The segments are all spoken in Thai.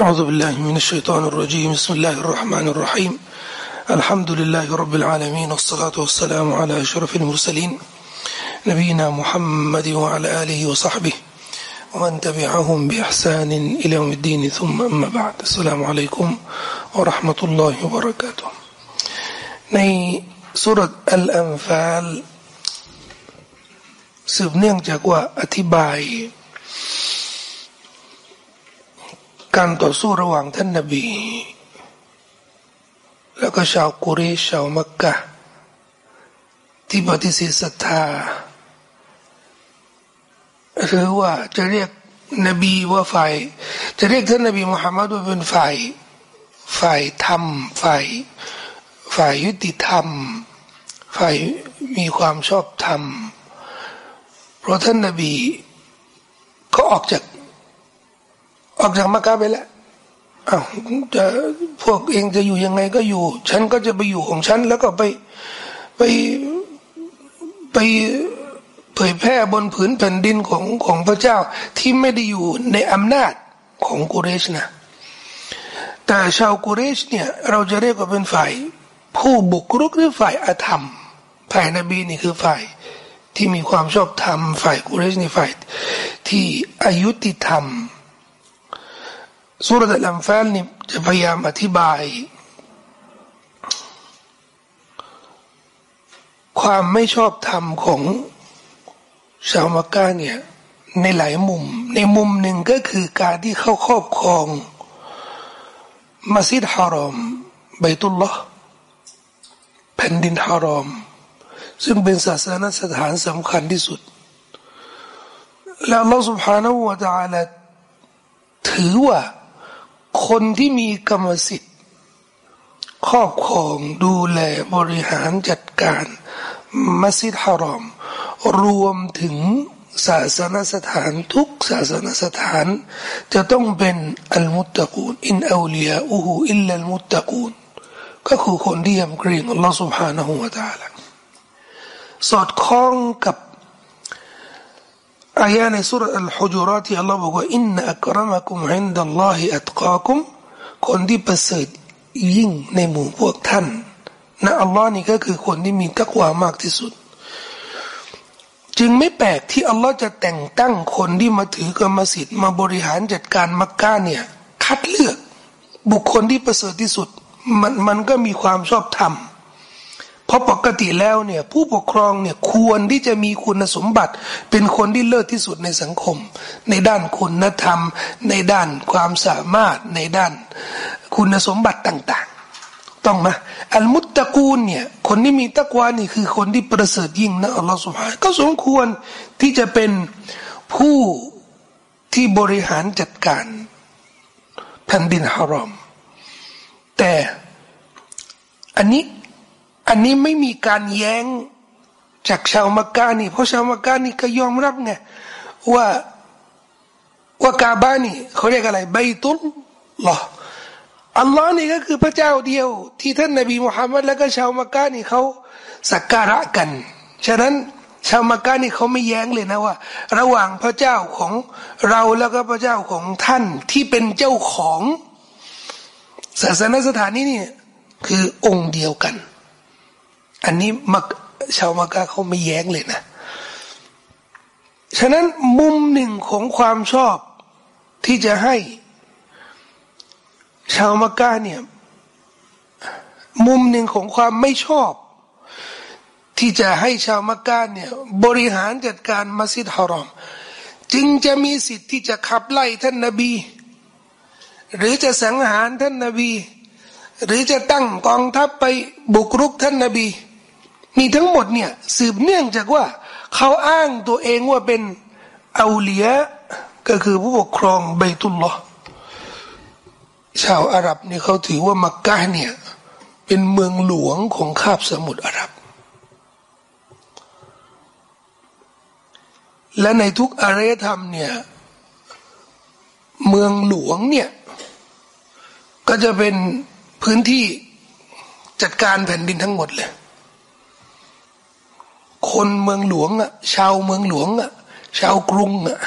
أعوذ بالله من الشيطان الرجيم بسم الله الرحمن الرحيم الحمد لله رب العالمين والصلاة والسلام على أشرف المرسلين نبينا محمد وعلى آله وصحبه ومن تبعهم بإحسان إلى يوم الدين ثم أما بعد السلام عليكم ورحمة الله وبركاته ในสุรอัลอัมฟาลสืบเนื่องจากว่าอธิบาย การต่อสู้ระหว่างท่านนบี แล้วก็ชาวกุเรชชาวมักกะ ที่ปฏิเสธศรัทธาหรือว่าจะเรียกนบีว่าฝ่ายจะเรียกท่านนบีมุฮัมมัดว่าเป็นฝ่ายฝ่ายธรรมฝ่ายฝ่ายยุติธรรม ฝ่ายมีความชอบธรรม เพราะท่านนบีก็ออกจาก ออกจากมักกะไปแล้วอ้าวจะพวกเองจะอยู่ยังไงก็อยู่ ฉันก็จะไปอยู่ของฉัน แล้วก็ไปไปไปเผยแพร่บนผืนแผ่นดินของของพระเจ้าที่ไม่ได้อยู่ในอำนาจของกุเรชนะแต่ชาวกุเรชเนี่ยเราจะเรียกว่าเป็นฝ่าย ผู้บุกรุกหรือฝ่ายอาธรรม ฝ่ายนบีนี่คือฝ่ายที่มีความชอบธรรม ฝ่ายกุเรชนี่ฝ่ายที่อายุติธรรม สุรษะลัมฟาลนี่จะพยายามอธิบาย ความไม่ชอบธรรมของชาวมักกะเนี่ยในหลายมุม ในมุมหนึ่งก็คือการที่เข้าครอบครองมัสยิดฮารอมไบตุลลอฮ์แผ่นดินฮารอม ซึ่งเป็นศาสนสถานสำคัญที่สุด แล้วเราสุภาณวะตาลาถือว่า คนที่มีกรรมสิทธิ์ครอบครองดูแลบริหารจัดการมัสยิดฮารอม รวมถึงศาสนสถานทุกศาสนสถาน จะต้องเป็นอัลมุตตะกูนอินอาลียอูฮูอิลลัลมุตตะกูนก็คือคนที่ยำเกรงอัลลอฮฺสุบฮานะฮูวะตาลสอดคล้องกับ อายะในสุรอัลฮุจุราที่อัลลอฮ์บอกว่าอินนักรมะกุมอินดัลลอฮิอัตกากุมคนที่ประเสริฐยิ่งในหมู่พวกท่านนะอัลลอฮ์นี่ก็คือคนที่มีตักวามากที่สุด จึงไม่แปลกที่อัลลอฮ์จะแต่งตั้งคนที่มาถือกรรมสิทธิ์มาบริหารจัดการมักกะเนี่ย คัดเลือก บุคคลที่ประเสริฐที่สุด มันมันก็มีความชอบธรรม เพราะปกติแล้วเนี่ยผู้ปกครองเนี่ยควรที่จะมีคุณสมบัติ เป็นคนที่เลิศที่สุดในสังคม ในด้านคุณธรรม ในด้านความสามารถในด้านคุณสมบัติต่างๆ ต้องไหมอัลมุตตะกูลเนี่ยคนที่มีตะกวานี่คือคนที่ประเสริฐยิ่งนะอัลลอฮฺสุบฮานก็สมควรที่จะเป็นผู้ที่บริหารจัดการแผ่นดินฮารอม แต่อันนี้ อันนี้ไม่มีการแย้งจากชาวมักกะนี่ เพราะชาวมักกะนี่ก็ยอมรับไงว่าว่ากาบานี่เขาเรียกอะไรใบตุลลออัลลอฮ์นี่ก็คือพระเจ้าเดียว ที่ท่านนบีมุฮัมมัดแล้วก็ชาวมักกะนี่เขาสักการะกัน ฉะนั้นชาวมักกะนี่เขาไม่แย้งเลยนะว่า ระหว่างพระเจ้าของเราแล้วก็พระเจ้าของท่านที่เป็นเจ้าของศาสนสถานนี้นี่คือองค์เดียวกัน อันนี้มักชาวมักกะเขาไม่แย้งเลยนะ ฉะนั้นมุมหนึ่งของความชอบที่จะให้ ชาวมักกะเนี่ย มุมหนึ่งของความไม่ชอบ ที่จะให้ชาวมักกะเนี่ย บริหารจัดการมัสยิดฮารอม จึงจะมีสิทธิ์ที่จะขับไล่ท่านนาบี หรือจะสังหารท่านนาบี หรือจะตั้งกองทัพไปบุกรุกท่านนาบี นี่ทั้งหมดเนี่ยสืบเนื่องจากว่า เขาอ้างตัวเองว่าเป็นอาเลียก็คือผู้ปกครองเบตุลลอชาวอาหรับเนี่ยเขาถือว่ามักกะเนี่ยเป็นเมืองหลวงของคาบสมุทรอาหรับ และในทุกอารยธรรมเนี่ยเมืองหลวงเนี่ยก็จะเป็นพื้นที่จัดการแผ่นดินทั้งหมดเลย คนเมืองหลวงอะ ชาวเมืองหลวงอะ ชาวกรุงอะ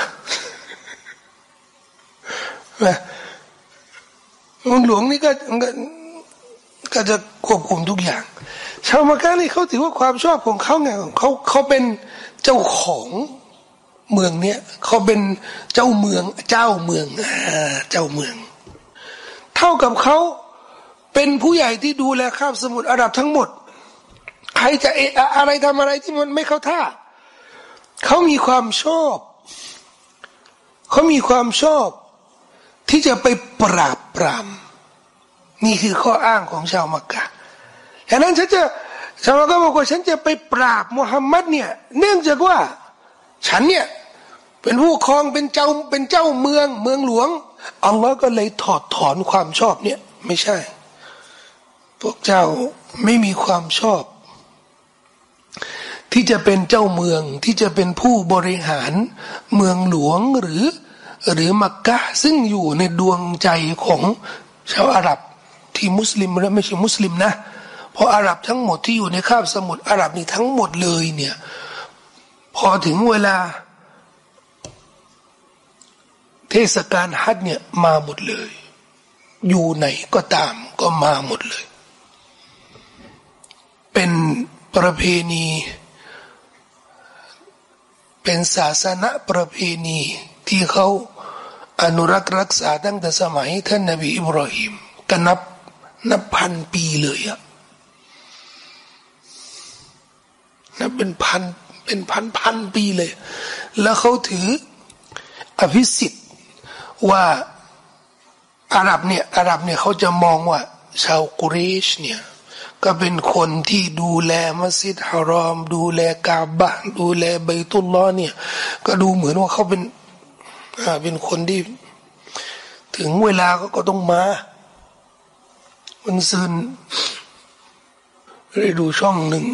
เมืองหลวงนี่ก็ก็จะควบคุมทุกอย่าง ชาวมักกะนี่เขาถือว่าความชอบของเขาไงเขาเขาเป็นเจ้าของเมืองเนี้ยเขาเป็นเจ้าเมือง เจ้าเมืองเจ้าเมือง เท่ากับเขาเป็นผู้ใหญ่ที่ดูแลคาบสมุทรอาหรับทั้งหมด ใครจะเอะอะไรทำอะไรที่มันไม่เข้าท่า เขามีความชอบ เขามีความชอบ ที่จะไปปราบปราม นี่คือข้ออ้างของชาวมักกะฉะนั้นฉันจะชาวมักกะบอกว่าฉันจะไปปราบมุฮัมมัดเนี่ยเนื่องจากว่าฉันเนี่ยเป็นผู้ครองเป็นเจ้าเป็นเจ้าเมืองเมืองหลวงอัลลอฮ์ก็เลยถอดถอนความชอบเนี่ย ไม่ใช่ พวกเจ้าไม่มีความชอบ ที่จะเป็นเจ้าเมืองที่จะเป็นผู้บริหารเมืองหลวงหรือ หรือมักกะซึ่งอยู่ในดวงใจของชาวอาหรับที่มุสลิมและไม่ใช่มุสลิมนะเพราะอาหรับทั้งหมดที่อยู่ในคาบสมุทรอาหรับนี่ทั้งหมดเลยเนี่ยพอถึงเวลา เทศกาลฮัจเนี่ยมาหมดเลย อยู่ไหนก็ตามก็มาหมดเลย เป็นประเพณี เป็นศาสนาประเพณีที่เขาอนุรักษ์รักษาตั้งแต่สมัยท่านนบีอิบรอฮิมก็นับนับพันปีเลยอะนับเป็นพันเป็นพันพันปีเลย แล้วเขาถืออภิสิทธิ์ว่าอาหรับเนี่ยอาหรับเนี่ยเขาจะมองว่าชาวกุเรชเนี่ย ก็เป็นคนที่ดูแลมัสยิดฮารอม ดูแลกาบะดูแลใบตุลล้อเนี่ย ก็ดูเหมือนว่าเขาเป็นเป็นคนที่ ถึงเวลาก็ก็ต้องมาวันซืนได้ดูช่องหนึ่ง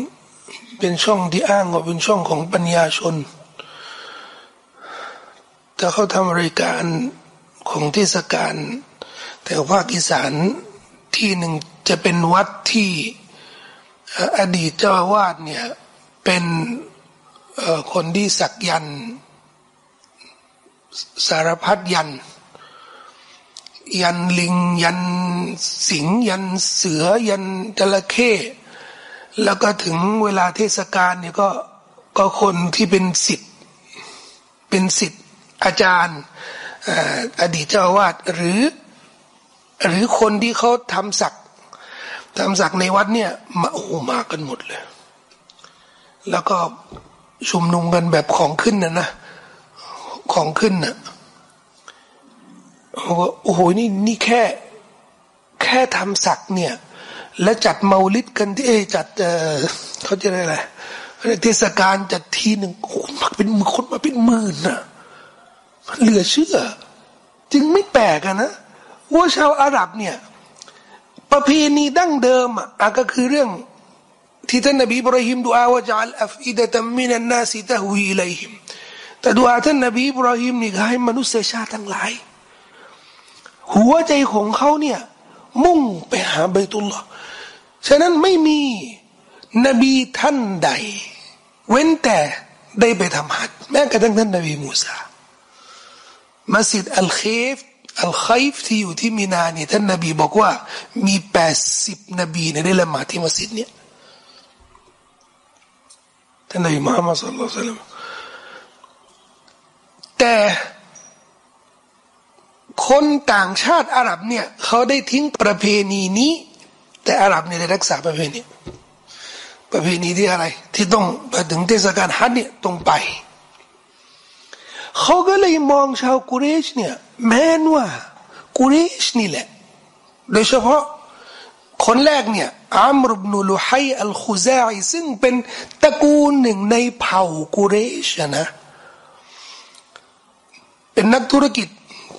เป็นช่องที่อ้างว่าเป็นช่องของปัญญาชน แต่เขาทำรายการของเทศกาลแต่ภาคอีสานที่หนึ่ง จะเป็นวัดที่อดีตเจ้าอาวาสเนี่ยเป็นคนที่สักยันสารพัดยัน ยันลิง ยันสิงยันเสือยันจระเข้แล้วก็ถึงเวลาเทศกาลเนี่ยก็ก็คนที่เป็นสิทธิ์เป็นสิทธิ์อาจารย์อดีตเจ้าวาดหรือ หรือคนที่เขาทำศัก ทำศักในวัดเนี่ยมาโอ้มากันหมดเลย แล้วก็ชุมนุมกันแบบของขึ้นนะนะของขึ้นนะ่ะโอ้โหนี่นี่แค่แค่ทำศักเนี่ย และจัดเมาลิดกันที่จัดเออเขาจะอะไรเทศกาลจัดทีหนึ่งโอ้มาเป็นคนมาเป็นหมื่นนะเหลือเชื่อ จึงไม่แปลกนะว่าชาวอาหรับเนี่ย ประเพณีดั้งเดิมอะก็คือเรื่อง ที่ท่านนบีบรหิมดูอาว่าจัลอัฟอิดะตัมมินันนาสิตะฮุอิลัยฮิมแต่ดูอาท่านนบีบรหิมนี่ให้มนุษยชาติทั้งหลาย หัวใจของเขาเนี่ย มุ่งไปหาใบตุลลอฉะนั้นไม่มีนบีท่านใด เว้นแต่ได้ไปทำฮัจแม้กระทั่งท่านนบีมูซามัสยิดอัลเคฟ อัลคัฟที่อยู่ที่มินาเนี่ยท่านนบีบอกว่า มีแปดสิบนบีในได้ละหมาดที่มัสยิดเนี่ยท่านนบีมุฮัมมัดสุลลัลลแต่คนต่างชาติอาหรับเนี่ยเขาได้ทิ้งประเพณีนี้ แต่อาหรับเนี่ยได้รักษาประเพณีประเพณีที่อะไร ที่ต้องถึงเทศกาลฮัจญ์เนี่ยต้องไป เขาก็เลยมองชาวกุเรชเนี่ย แม้นว่ากุเรชนี่แหละ โดยเฉพาะคนแรกเนี่ยอามรุบนุลุฮัยอัลคุซาอิซึ่งเป็นตระกูลหนึ่งในเผ่ากุเรชนะ เป็นนักธุรกิจ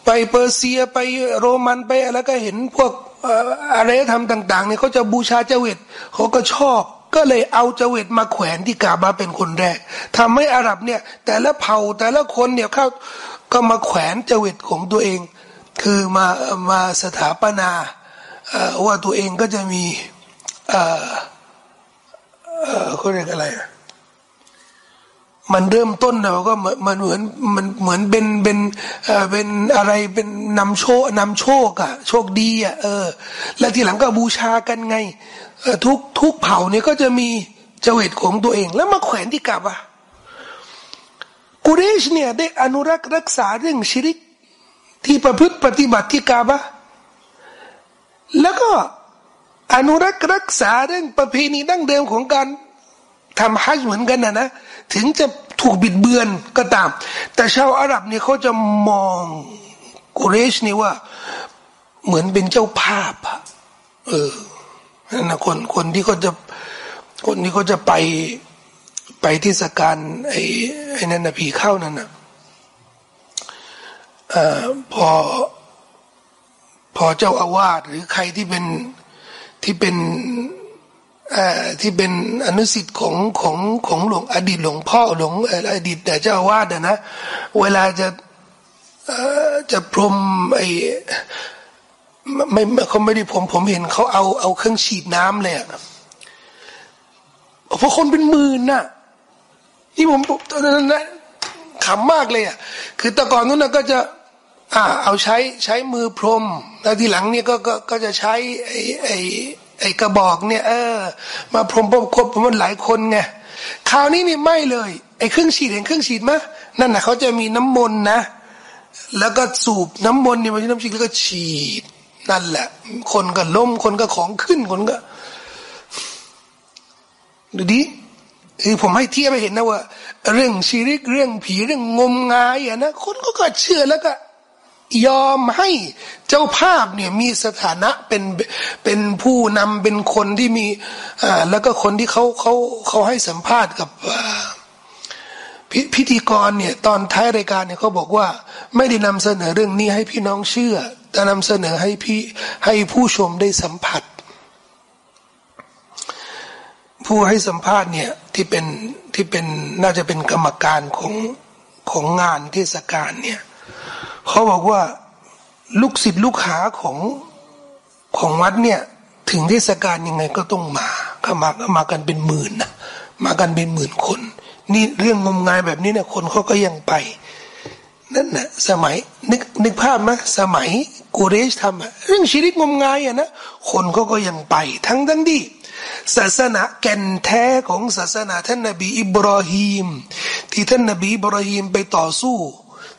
ไปเปอร์เซียไปโรมันไปอะไรก็เห็นพวกอะไรทำต่างๆเนี่ยเขาจะบูชาเจวิตเขาก็ชอบ ก็เลยเอาเจวิตมาแขวนที่กาบาเป็นคนแรกทำให้อาหรับเนี่ย แต่ละเผ่าแต่ละคนเนี่ยเข้าก็มาแขวนเจวิตของตัวเอง คือมามาสถาปนาว่าตัวเองก็จะมีเขาเรียกอะไร มันเริ่มต้นเราก็มันเหมือนมันเหมือนเป็นเป็นเอ่อเป็นอะไรเป็นนำโชคนำโชคอะโชคดีอะเออ แล้วทีหลังก็บูชากันไงทุกทุกเผ่าเนี่ยก็จะมีเจวิตของตัวเอง แล้วมาแขวนที่กาบอะกุเรชเนี่ยได้อนุรักษ์รักษาเรื่องชิริก ที่ประพฤติปฏิบัติที่กาบะแล้วก็อนุรักษ์รักษาเรื่องประเพณีดั้งเดิมของการทำฮัจเหมือนกันนะนะ ถึงจะถูกบิดเบือนก็ตาม แต่ชาวอาหรับเนี่ยเขาจะมองกุเรชนี่ว่า เหมือนเป็นเจ้าภาพอะเออนั่นนะคนคนที่เขาจะคนที่เขาจะไปไปที่สการไอ้ไอ้นั่นนะผีเข้านั่นนะอพอพอเจ้าอาวาสหรือใครที่เป็นที่เป็น ที่เป็นอนุสิทธิ์ของของของหลวงอดีตหลวงพ่อหลวงอดีตเจ้าอาวาสนะเวลาจะจะพรมไอ้ไม่เขาไม่ได้ผมผมเห็นเขาเอาเอาเครื่องฉีดน้ำเลยอะเพราะคนเป็นหมื่นน่ะที่ผมตอนนั้นนะขำมากเลยอะคือแต่ก่อนนู้นนะก็จะอ่าเอาใช้ใช้มือพรมแล้วทีหลังเนี่ยก็ก็ก็จะใช้ไอ้ไอ้ ไอ้กระบอกเนี่ยเออ มาพรมพรมครบมันหลายคนไงคราวนี้นี่ไม่เลยไอ้เครื่องฉีดเห็นเครื่องฉีดไหมนั่นน่ะเขาจะมีน้ำมนต์นะ แล้วก็สูบน้ำมนต์เนี่ยมาที่น้ำฉีดแล้วก็ฉีด นั่นแหละ คนก็ล้มคนก็ของขึ้นคนก็ดูดิคือผมให้เทียบไปเห็นนะว่า เรื่องชีริกเรื่องผีเรื่องงมงายอะนะคนก็ก็เชื่อแล้วก็ ยอมให้เจ้าภาพเนี่ยมีสถานะเป็นเป็นผู้นำเป็นคนที่มีอ่าแล้วก็คนที่เขาเขาเขาให้สัมภาษณ์กับพพิธีกรเนี่ยตอนท้ายรายการเนี่ยเขาบอกว่า ไม่ได้นำเสนอเรื่องนี้ให้พี่น้องเชื่อ แต่นำเสนอให้พี่ให้ผู้ชมได้สัมผัส ผู้ให้สัมภาษณ์เนี่ยที่เป็นที่เป็นน่าจะเป็นกรรมการของของงานเทศกาลเนี่ย เขาบอกว่าลูกศิษย์ลูกหาของของวัดเนี่ย ถึงเทศกาลยังไงก็ต้องมาก็มาก็มากันเป็นหมื่นนะมากันเป็นหมื่นคน นี่เรื่องงมงายแบบนี้เนี่ยคนเขาก็ยังไปนั่นนะสมัยนึกนึกภาพไหมสมัยกูเรชทำเรื่องชีวิตงมงายอะนะคนเขาก็ยังไป ทั้งทั้งที่ศาสนาแก่นแท้ของศาสนาท่านนบีอิบราฮิมที่ท่านนบีอิบราฮิมไปต่อสู้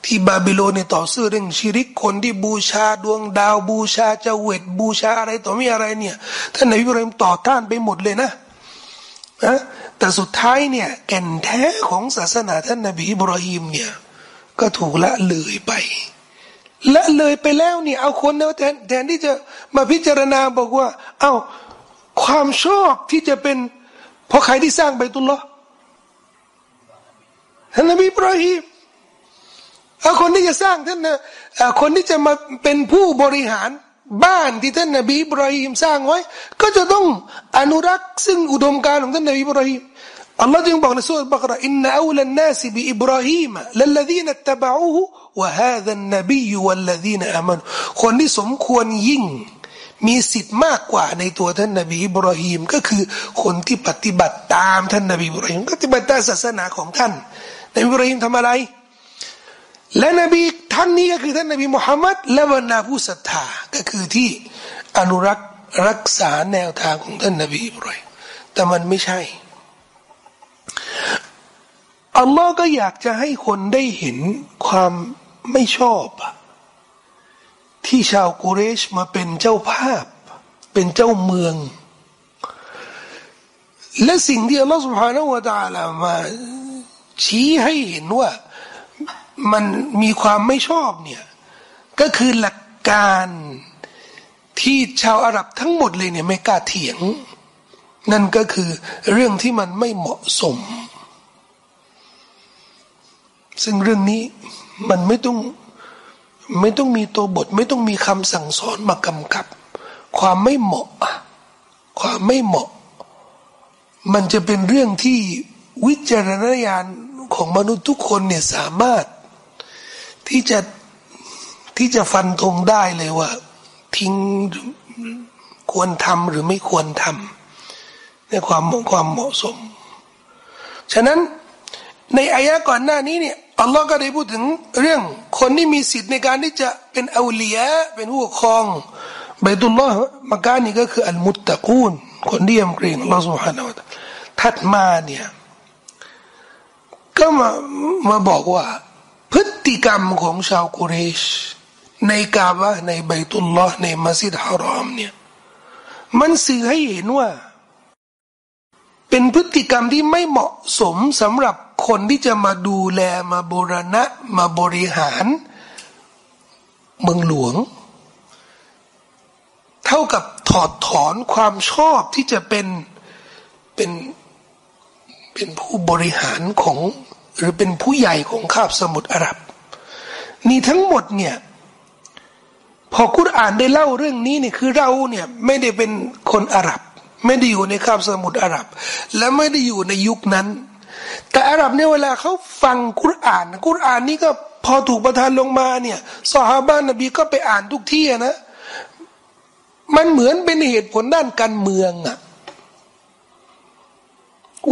ที่บาบิโลนเนี่ยต่อสู้เรื่องชิริกคนที่บูชาดวงดาวบูชาเจวิตบูชาอะไรต่อมีอะไรเนี่ยท่านนบีอิบรหิมต่อต้านไปหมดเลยนะนะแต่สุดท้ายเนี่ยแก่นแท้ของศาสนาท่านนบีอิบราฮิมเนี่ยก็ถูกละเลยไปละเลยไปแล้วเนี่ยเอาคนแล้วแทนแทนที่จะมาพิจารณาบอกว่า เอา้าความชอบที่จะเป็น เพราะใครที่สร้างไปตุลลอท่านนบีอิบราฮิม ถ้าคนที่จะสร้างท่านนะคนที่จะมาเป็นผู้บริหารบ้านที่ท่านนบีอิบราฮิมสร้างไว้ ก็จะต้องอนุรักษ์ซึ่งอุดมการณ์ของท่านนบีอิบราฮิมอัลลอฮ์จึงบอกในซูเราะฮ์บะเกาะเราะฮ์ إن أولى الناس بإبراهيم للذين اتبعوه وهذا النبي والذين آمنواคนที่สมควรยิ่ง มีสิทธิ์มากกว่าในตัวท่านนบีอิบราฮิมก็คือคนที่ปฏิบัติตามท่านนบีอิบราฮิมก็ปฏิบัติตามศาสนาของท่านนบีอิบราฮิมทำอะไร และนบีท่านนี้ก็คือท่านนบีมุฮัมมัดและบรรดาผู้ศรัทธาก็คือที่อนุรักษ์รักษาแนวทางของท่านนบีอิบรอฮิแต่มันไม่ใช่อัลลอฮ์ก็อยากจะให้คนได้เห็นความไม่ชอบ ที่ชาวกุเรชมาเป็นเจ้าภาพ เป็นเจ้าเมือง และสิ่งที่อัลลอฮ์สุบฮานาวะตาลามาชี้ให้เห็นว่า มันมีความไม่ชอบเนี่ย ก็คือหลักการที่ชาวอาหรับทั้งหมดเลยเนี่ยไม่กล้าเถียง นั่นก็คือเรื่องที่มันไม่เหมาะสม ซึ่งเรื่องนี้มันไม่ต้องไม่ต้องมีตัวบท ไม่ต้องมีคำสั่งสอนมากำกับ ความไม่เหมาะ ความไม่เหมาะ มันจะเป็นเรื่องที่วิจารณญาณของมนุษย์ทุกคนเนี่ยสามารถ ที่จะที่จะฟันธงได้เลยว่า ทิ้งควรทำหรือไม่ควรทำในความความเหมาะสม ฉะนั้นในอายะก่อนหน้านี้เนี่ยอัลลอฮ์ก็ได้พูดถึงเรื่องคนที่มีสิทธิ์ในการที่จะเป็นอาลียเป็นผู้ปกครองบตุลลอฮ์มาการนี่ก็คืออัลมุตตะกูนคนที่ยำเกรงอัลลอฮ์สุบฮานาวะถัดมาเนี่ยก็มามาบอกว่า พฤติกรรมของชาวกุเรช ในกาบะในบตุลลอฮ์ในมัสยิดฮารอมเนี่ยมันสื่อให้เห็นว่า เป็นพฤติกรรมที่ไม่เหมาะสมสำหรับคนที่จะมาดูแลมาบรณะมาบริหาร เมืองหลวง เท่ากับถอดถอนความชอบที่จะเป็นเป็นเป็นผู้บริหารของ หรือเป็นผู้ใหญ่ของคาบสมุทรอาหรับ นี่ทั้งหมดเนี่ยพอคุรานได้เล่าเรื่องนี้เนี่ยคือเราเนี่ยไม่ได้เป็นคนอาหรับ ไม่ได้อยู่ในคาบสมุทรอาหรับ และไม่ได้อยู่ในยุคนั้น แต่อาหรับเนี่ยเวลาเขาฟังคุรานคุรานนี่ก็พอถูกประทานลงมาเนี่ยสหบ้านนบีก็ไปอ่านทุกที่นะมันเหมือนเป็นเหตุผลด้านการเมืองอะ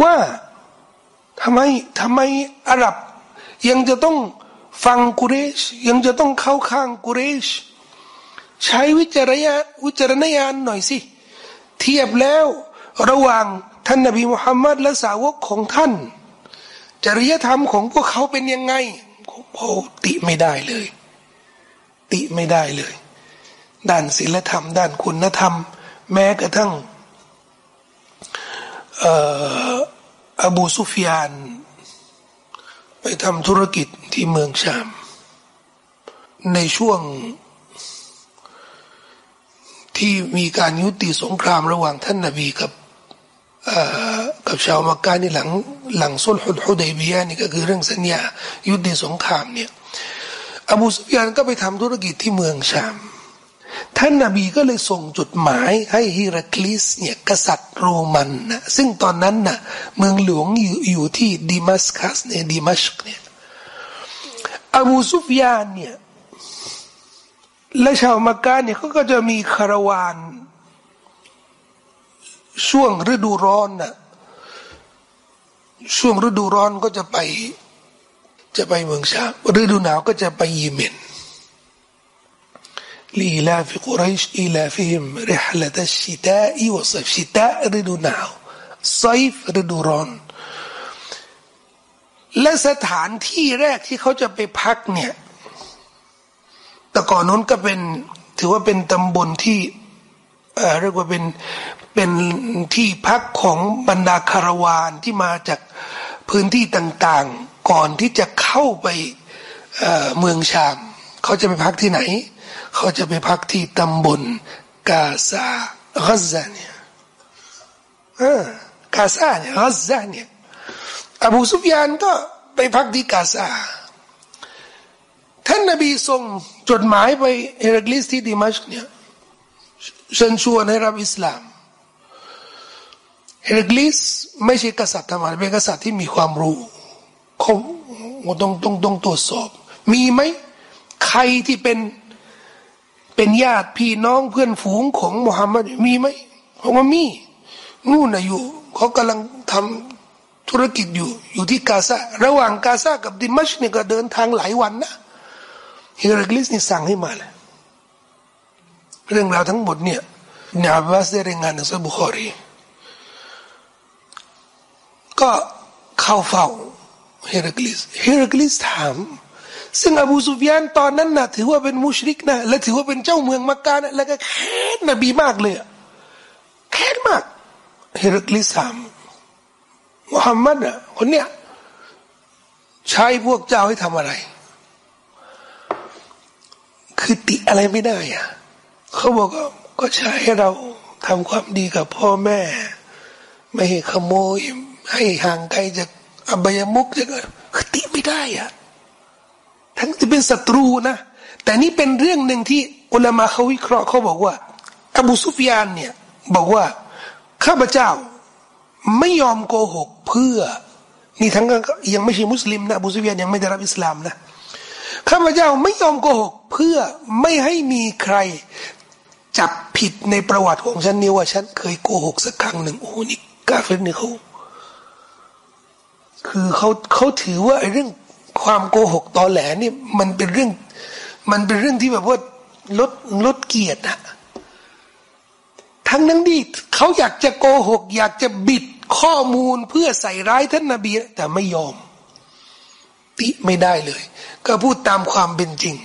ว่า ทำไมทำไมอาหรับ ยังจะต้องฟังกุเรช ยังจะต้องเข้าข้างกุเรช ใช้วิจารณาวิจารณญาณหน่อยสิ เทียบแล้วระหว่างท่านนบีมุฮัมมัดและสาวกของท่าน จริยธรรมของพวกเขาเป็นยังไงโอ้ติไม่ได้เลย ติไม่ได้เลย ด้านศีลธรรม ด้านคุณธรรม แม้กระทั่งอ อบูซุฟยาน ไปทำธุรกิจที่เมืองชาม ในช่วงที่มีการยุติสงครามระหว่างท่านนาบีกับกับชาวมักกะนี่หลังหลังสุลฮุดฮุดัยบียนี่ก็คือเรื่องสัญญายุติสงครามเนี่ยอบูซุฟยานก็ไปทำธุรกิจที่เมืองชาม ท่านนาบีก็เลยส่งจดหมายให้ฮิรัคลิสเนี่ยกษัตริย์โรมันนะซึ่งตอนนั้นนะ่ะเมืองหลวงอยู่อยู่ที่ดิมัสกัสเนี่ยดิมัชกเนี่ยอบูซุฟยานเนี่ยและชาวมักกะเนี่ยเขาก็จะมีคาราวาน ช่วงฤดูร้อนนะ่ะช่วงฤดูร้อนก็จะไป จะไปเมืองชามฤดูหนาวก็จะไปเยเมน لإيلاف قريش إيلافهم رحلة الشتاء والصيف شتاء ฤดูหนาว صيف ฤดูร้อน และสถานที่แรกที่เขาจะไปพักเนี่ย แต่ก่อนนั้นก็เป็น ถือว่าเป็นตำบลที่เรียกว่าเป็นเป็นที่พักของบรรดาคารวานที่มาจากพื้นที่ต่างๆ ก่อนที่จะเข้าไปเเมืองชาม เขาจะไปพักที่ไหน เขาจะไปพักที่ตำบลกาซากาซาเนี่ยกาซาเนี่ยกาซาเนี่ยอบูซุฟยานก็ไปพักที่กาซาท่านนบีส่งจดหมายไปเฮรักลิสที่ดิมัชเนี่ยเชิญชวนให้รับอิสลามเฮรักลิสไม่ใช่กษัตริย์ธรรมดาเป็นกษัตริย์ที่มีความรู้เขาต้องต้องต้องตรวจสอบ มีไหมใครที่เป็น เป็นญาติพี่น้องเพื่อนฝูงของมุฮัมมัดมีไหมเขาว่ามีนู่นนะอยู่เขากำลังทำธุรกิจอยู่อยู่ที่กาซาระหว่างกาซากับดิมัชเนี่ยก็เดินทางหลายวันนะเฮรักลิสนี่สั่งให้มาเลยเรื่องราวทั้งหมดเนี่ยนาบาสได้รายงานในซับุคอรี ก็เข้าเฝ้าเฮรักลิสเฮรักลิสถาม ซึ่งอบูซุฟยานตอนนั้นนะถือว่าเป็นมุชริกนะและถือว่าเป็นเจ้าเมืองมักกะนะแล้วก็แค้นนบีมากเลยแค้นมากเฮรักลิสามมุฮัมมัดอะคนเนี้ยใช้พวกเจ้าให้ทำอะไร คือติอะไรไม่ได้อะเขาบอกก็ก็ใช้ให้เราทำความดีกับพ่อแม่ ไม่ให้ขโมย ให้ห่างไกลจากอบายมุกจะก็คือติไม่ได้อะ ทั้งที่เป็นศัตรูนะ แต่นี่เป็นเรื่องหนึ่งที่อุลามาเขาวิเคราะห์เขาบอกว่า อบูซุฟยานเนี่ยบอกว่าข้าพเจ้าไม่ยอมโกหกเพื่อ นี่ทั้งยังไม่ใช่มุสลิมนะอบูซุฟยานยังไม่ได้รับอิสลามนะข้าพเจ้าไม่ยอมโกหกเพื่อไม่ให้มีใครจับผิดในประวัติของฉันนี่ว่าฉันเคยโกหกสักครั้งหนึ่งโอ้นี่กาเฟรนี่เขาคือเขาเขาถือว่าไอ้เรื่อง ความโกหกตอแหลนี่มันเป็นเรื่อง มันเป็นเรื่องที่แบบว่าลดลดเกียรติอะทั้งนั้นดีเขาอยากจะโกหก อยากจะบิดข้อมูลเพื่อใส่ร้ายท่านนาบี แต่ไม่ยอม ติไม่ได้เลย ก็พูดตามความเป็นจริง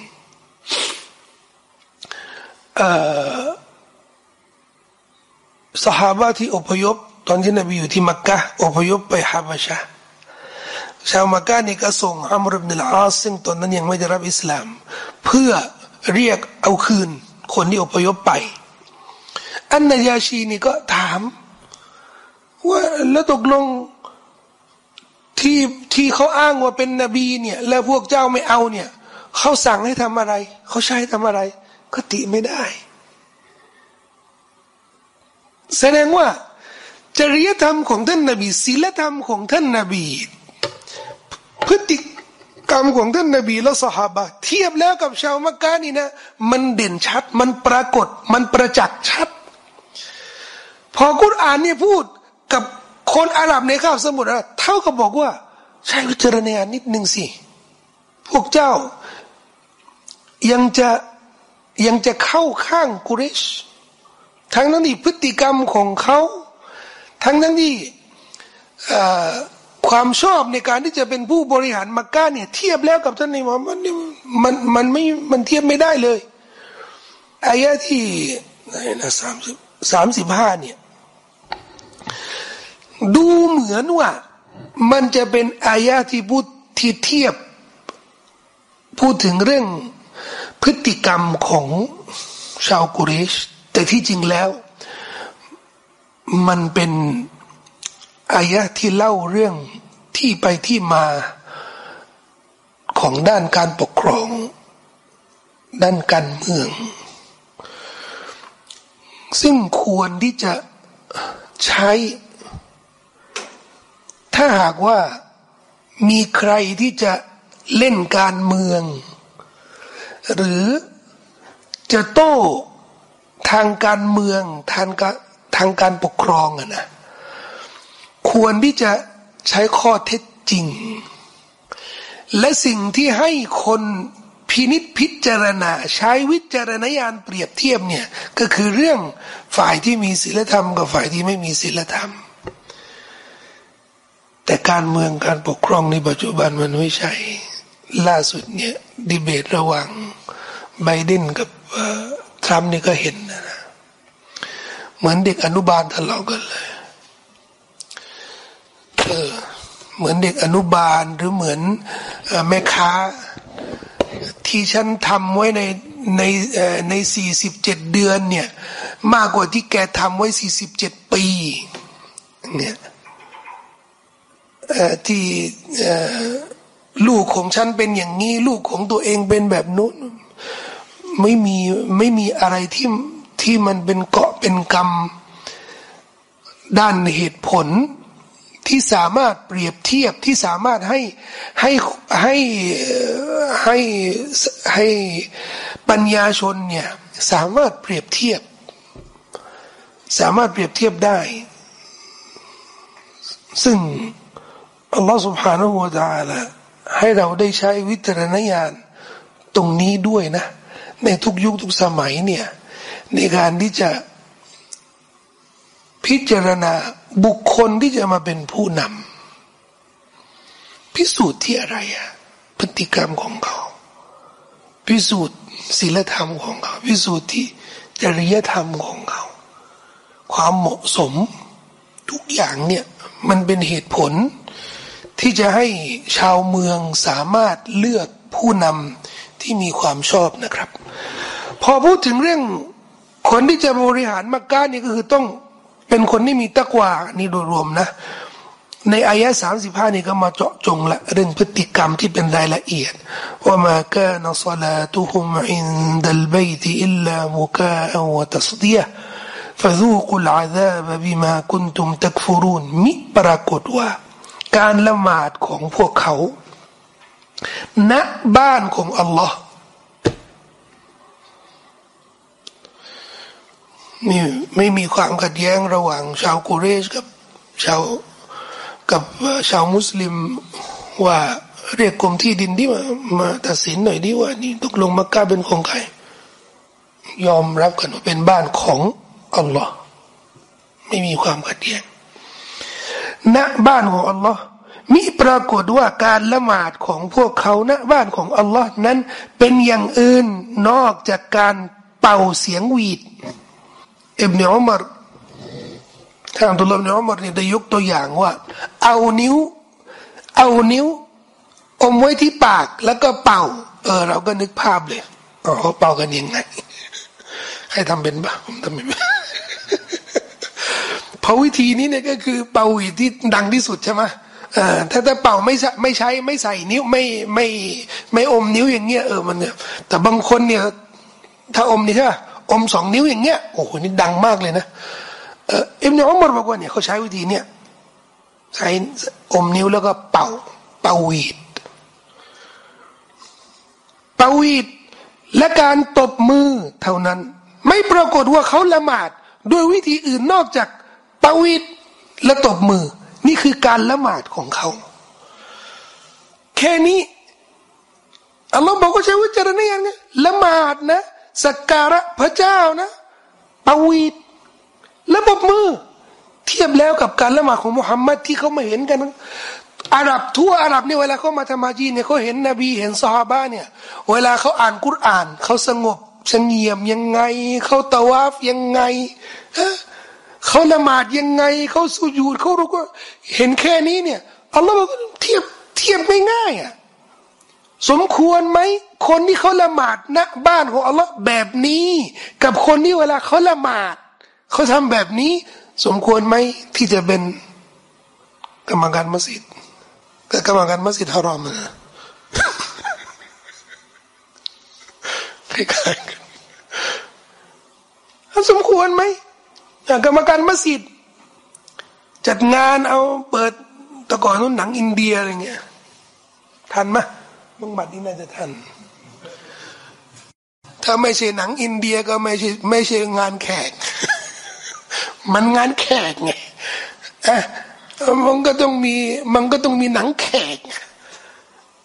สหาบะที่อพยพ ตอนที่นบีอยู่ที่มักกะอพยพไปฮาบะชา ชาวมักกะนี่ก็ส่งอัมรุบนิลอาซึ่งตอนนั้นยังไม่ได้รับอิสลาม เพื่อเรียกเอาคืนคนที่อพยพไป อันนายาชีนี่ก็ถาม ว่าแล้วตกลงที่ที่เขาอ้างว่าเป็นนบีเนี่ย แล้วพวกเจ้าไม่เอาเนี่ยเขาสั่งให้ทำอะไร เขาใช้ทำอะไร ก็ติไม่ได้ แสดงว่า จริยธรรมของท่านนบีศีลธรรมของท่านนบี พฤติกรรมของท่านนบีและสหาบะเทียบแล้วกับชาวมักกะนี่นะ มันเด่นชัด มันปรากฏ มันประจักษ์ชัด พอกุรอานเนี่ยพูดกับคนอาหรับในข้าวสมุทรเท่ากับบอกว่า ใช้วิจารณญาณนิดหนึ่งสิพวกเจ้า ยังจะยังจะเข้าข้างกุเรช ทั้งนั้นที่พฤติกรรมของเขา ทั้งนั้นที่ ความชอบในการที่จะเป็นผู้บริหารมักกะเนี่ย เทียบแล้วกับท่านนมุฮัมมัดนี่มันมันไม่มันเทียบไม่ได้เลยอายะที่ไหนนะสามสิบสามสิบห้าเนี่ย ดูเหมือนว่ามันจะเป็นอายะที่พูดที่เทียบ พูดถึงเรื่องพฤติกรรมของชาวกุเรช แต่ที่จริงแล้ว มันเป็น อายะที่เล่าเรื่องที่ไปที่มาของด้านการปกครอง ด้านการเมือง ซึ่งควรที่จะใช้ ถ้าหากว่ามีใครที่จะเล่นการเมือง หรือจะโต้ทางการเมืองทางการทางการปกครองอะนะ ควรที่จะใช้ข้อเท็จจริง และสิ่งที่ให้คนพินิษพิจารณา ใช้วิจารณญาณเปรียบเทียบเนี่ยก็คือเรื่องฝ่ายที่มีศีลธรรมกับฝ่ายที่ไม่มีศีลธรรม แต่การเมืองการปกครองในปัจจุบันมันไม่ใช่ ล่าสุดเนี่ยดีเบตระหว่างไบเดนกับทรัมป์นี่ก็เห็นนะ เหมือนเด็กอนุบาลทะเลาะกันเลยเออ เหมือนเด็กอนุบาลหรือเหมือนแม่ค้า ที่ฉันทำไว้ในในในสี่สิบเจ็ดเดือนเนี่ย มากกว่าที่แกทำไว้สี่สิบเจ็ดปีเนี่ยที่ลูกของฉันเป็นอย่างนี้ ลูกของตัวเองเป็นแบบนู้นไม่มีไม่มีอะไรที่ที่มันเป็นเกาะเป็นกรรม ด้านเหตุผล ที่สามารถเปรียบเทียบที่สามารถให้ให้ให้ให้ให้ปัญญาชนเนี่ยสามารถเปรียบเทียบ สามารถเปรียบเทียบได้ ซึ่งอัลลอฮฺ سبحانه และ تعالى ให้เราได้ใช้วิจารณญาณตรงนี้ด้วยนะ ในทุกยุคทุกสมัยเนี่ย ในการที่จะ พิจารณาบุคคลที่จะมาเป็นผู้นำพิสูจน์ที่อะไรอะพฤติกรรมของเขา พิสูจน์ศีลธรรมของเขา พิสูจน์ที่จริยธรรมของเขา ความเหมาะสมทุกอย่างเนี่ยมันเป็นเหตุผล ที่จะให้ชาวเมืองสามารถเลือกผู้นำที่มีความชอบนะครับ พอพูดถึงเรื่องคนที่จะบริหารมักกะนี่ก็คือต้อง เป็นคนที่มีตะกวานี่โดยรวมนะ ในอายะสามสิบห้านี่ก็มาเจาะจงละเรื่องพฤติกรรมที่เป็นรายละเอียด ว่ามา كان صلاتهم عند البيت إلا مكاء وتصديه فذوقوا العذاب بما كنتم تكفرون มิปรากฏว่าการละหมาดของพวกเขา ณ บ้านของอัลลอฮ์ นี่ไม่มีความขัดแย้งระหว่างชาวกุเรชกับชาวกับชาวมุสลิมว่าเรียกกรมที่ดินที่มามาตัดสินหน่อยดิว่านี่ตกลงมักกะเป็นของใคร ยอมรับกันว่าเป็นบ้านของอัลลอฮ์ไม่มีความขัดแย้งณบ้านของอัลลอฮ์มีปรากฏว่าการละหมาดของพวกเขาณบ้านของอัลลอฮ์นั้นเป็นอย่างอื่นนอกจากการเป่าเสียงหวีด อิบเนอุมารท่านตุลาอิบเนอุมารเนี่ยได้ยกตัวอย่างว่า เอานิ้ว เอานิ้ว อมไว้ที่ปากแล้วก็เป่า เออ เราก็นึกภาพเลยอ๋อเป่ากันยังไง ให้ทำเป็นบ้าผมทำไม่เป็นเพราะวิธีนี้เนี่ยก็คือเป่าหวีที่ดังที่สุดใช่ไหมถ้าถ้าเป่าไม่ใช่ไม่ใช้ไม่ใส่นิ้วไม่ไม่ไม่อมนิ้วอย่างเงี้ยเออมันเนี่ยแต่บางคนเนี่ย ถ้าอมนี่ใช่ป่ะ อมสองนิ้วอย่างเงี้ยโอ้โหนี่ดังมากเลยนะเอออิมเนี่ยอุมรบอกว่าเนี่ยเขาใช้วิธีเนี่ยใช้อมนิ้วแล้วก็เป่า เป่าวีดเป่าวีดและการตบมือเท่านั้น ไม่ปรากฏว่าเขาละหมาดด้วยวิธีอื่นนอกจากเป่าวีดและตบมือ นี่คือการละหมาดของเขา แค่นี้อัลลอฮ์บอกว่าใช้วิจารณญาณไงละหมาดนะ สักการะพระเจ้านะปวีดและบมือ เทียบแล้วกับการละหมาดของมุฮัมมัดที่เขาไมาเห็นกันอาหรับทั่วอาหรับเนี่ยเวลาเขามาทำมาจีเนี่ยเขาเห็นนบีเห็นซอฮาบะเนี่ย เวลาเขาอ่านกุรอานเขาสงบเสงี่ยมยังไงเขาตะวาฟยังไงเขาละหมาดยังไงเขาสุญูดเขารู้ว่าเห็นแค่นี้เนี่ยอัลลอฮ์บอกเทียบเทียบไม่ง่ายอะ สมควรไหมคนที่เขาละหมาดณบ้านของอัลลอฮ์แบบนี้ กับคนที่เวลาเขาละหมาดเขาทำแบบนี้ สมควรไหมที่จะเป็นกรรมการมัสยิดแต่กรรมการมัสยิดฮารอมนะคล้ายๆกันสมควรไหมกรรมการมัสยิด จัดงานเอาเปิดตะก่อนนู้นหนังอินเดียอะไรเงี้ยทันไหม มึงบัดนี้น่าจะทัน ถ้าไม่ใช่หนังอินเดียก็ไม่ใช่ไม่ใช่งานแขก มันงานแขกไงอะมันก็ต้องมีมันก็ต้องมีหนังแขก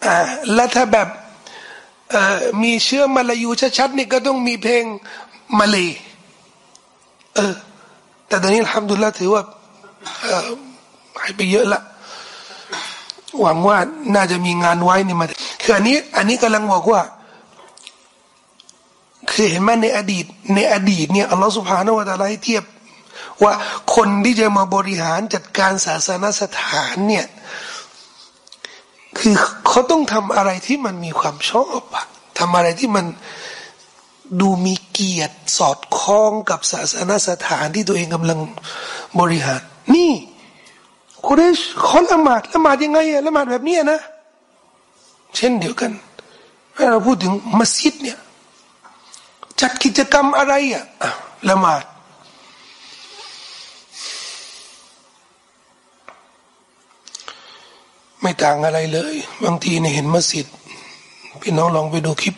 อ่าแล้วถ้าแบบเอ่อมีเชื้อมาลายูชัดๆนี่ก็ต้องมีเพลงมาเลยเออ แต่ตอนนี้ทำดุลละถือว่าหายไปเยอะละ หวังว่าน่าจะมีงานไว้นี่มา คืออันนี้อันนี้กำลังบอกว่า คือเห็นไหมในอดีต ในอดีตเนี่ยอัลลอฮฺสุบฮานวะตะลาให้เทียบ ว่าคนที่จะมาบริหารจัดการศาสนสถานเนี่ย คือเขาต้องทำอะไรที่มันมีความชอบอะทำอะไรที่มันดูมีเกียรติสอดคล้องกับศาสนสถานที่ตัวเองกำลังบริหาร นี่คุเรชเขาละหมาดละหมาดยังไงอะละหมาดแบบนี้นะ เช่นเดียวกันถ้เราพูดถึงมัสยิดเนี่ยจัดกิจกรรมอะไรอะละหมาดไม่ต่างอะไรเลย บางทีเนี่ยเห็นมัสยิดพี่น้องลองไปดูคลิป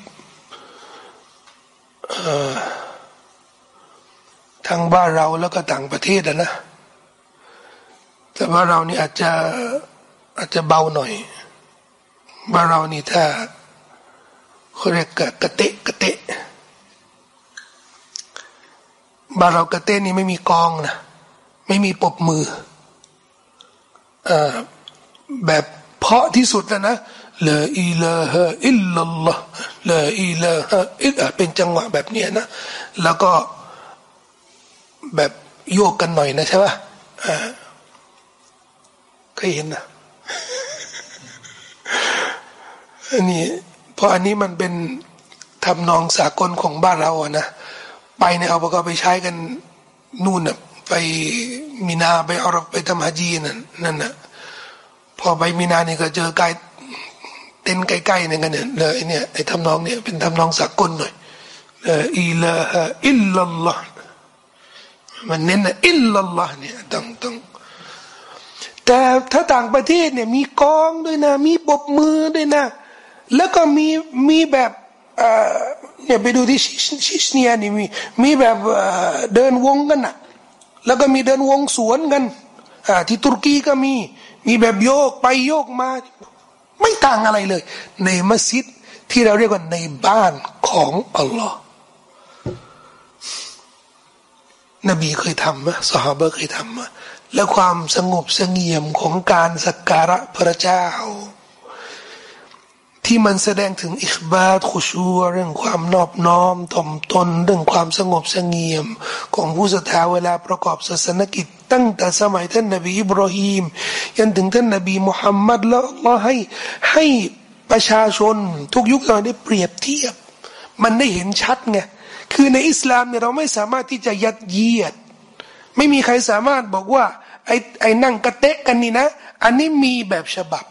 ทางบ้านเราแล้วก็ต่างประเทศนะแต่ว่าเรานี่อาจจะอาจจะเบาหน่อย บ้านเรานี่ถ้าเขาเรียกกะเตะกะเตะบ้านเรากะเตะนี่ไม่มีกองนะไม่มีปบมืออแบบเพาะที่สุดนะนะลาอิลาฮะอิลลัลลอฮ์ลาอิลาฮะอิลเป็นจังหวะแบบนี้นะ แล้วก็แบบโยกกันหน่อยนะใช่ป่ะอ่าเคยเห็นนะ อันนี้เพราะอันนี้มันเป็นทำนองสากลของบ้านเราอะนะไปเนี่ยเอาก็ไปใช้กันนู่นน่ะไปมีนาไปอารับไปทำฮัจีนั่นนั่นน่ะพอไปมีนาเนี่ยก็เจอกายเต้นใกล้ๆเนี่ยกันเนี่ยเลยเนี่ยไอ้ทำนองเนี่ยเป็นทำนองสากลหน่อยอิลาฮะอิลลัลลอฮ์มันเน้นนะอิลลัลลอฮ์เนี่ยต้องต้องแต่ถ้าต่างประเทศเนี่ยมีกองด้วยนะ มีปบมือด้วยนะ แล้วก็มีมีแบบเนี่ยไปดูที่ชิชเนียนี่มีมีแบบเดินวงกันนะแล้วก็มีเดินวงสวนกันที่ตุรกีก็มีมีแบบโยกไปโยกมา ไม่ต่างอะไรเลย ในมัสยิดที่เราเรียกว่าในบ้านของอัลลอฮ์นบีเคยทำมสฮาบเคยทำมและความสงบเสงี่ยมของการสักการะพระเจ้า ที่มันแสดงถึงอิคบาตขุชัวเรื่องความนอบน้อมถ่อมตนเรื่องความสงบเสงี่ยม ของผู้ศรัทธาเวลาประกอบศาสนกิจ ตั้งแต่สมัยท่านนบีอิบราฮิมยันถึงท่านนบีมุฮัมมัดแล้วเราให้ให้ประชาชนทุกยุคตอนได้เปรียบเทียบ มันได้เห็นชัดไงคือในอิสลามเนี่ยเราไม่สามารถที่จะยัดเยียด ไม่มีใครสามารถบอกว่าไอ้ไอ้นั่งกระเตะกันนี่นะ อันนี้มีแบบฉบับ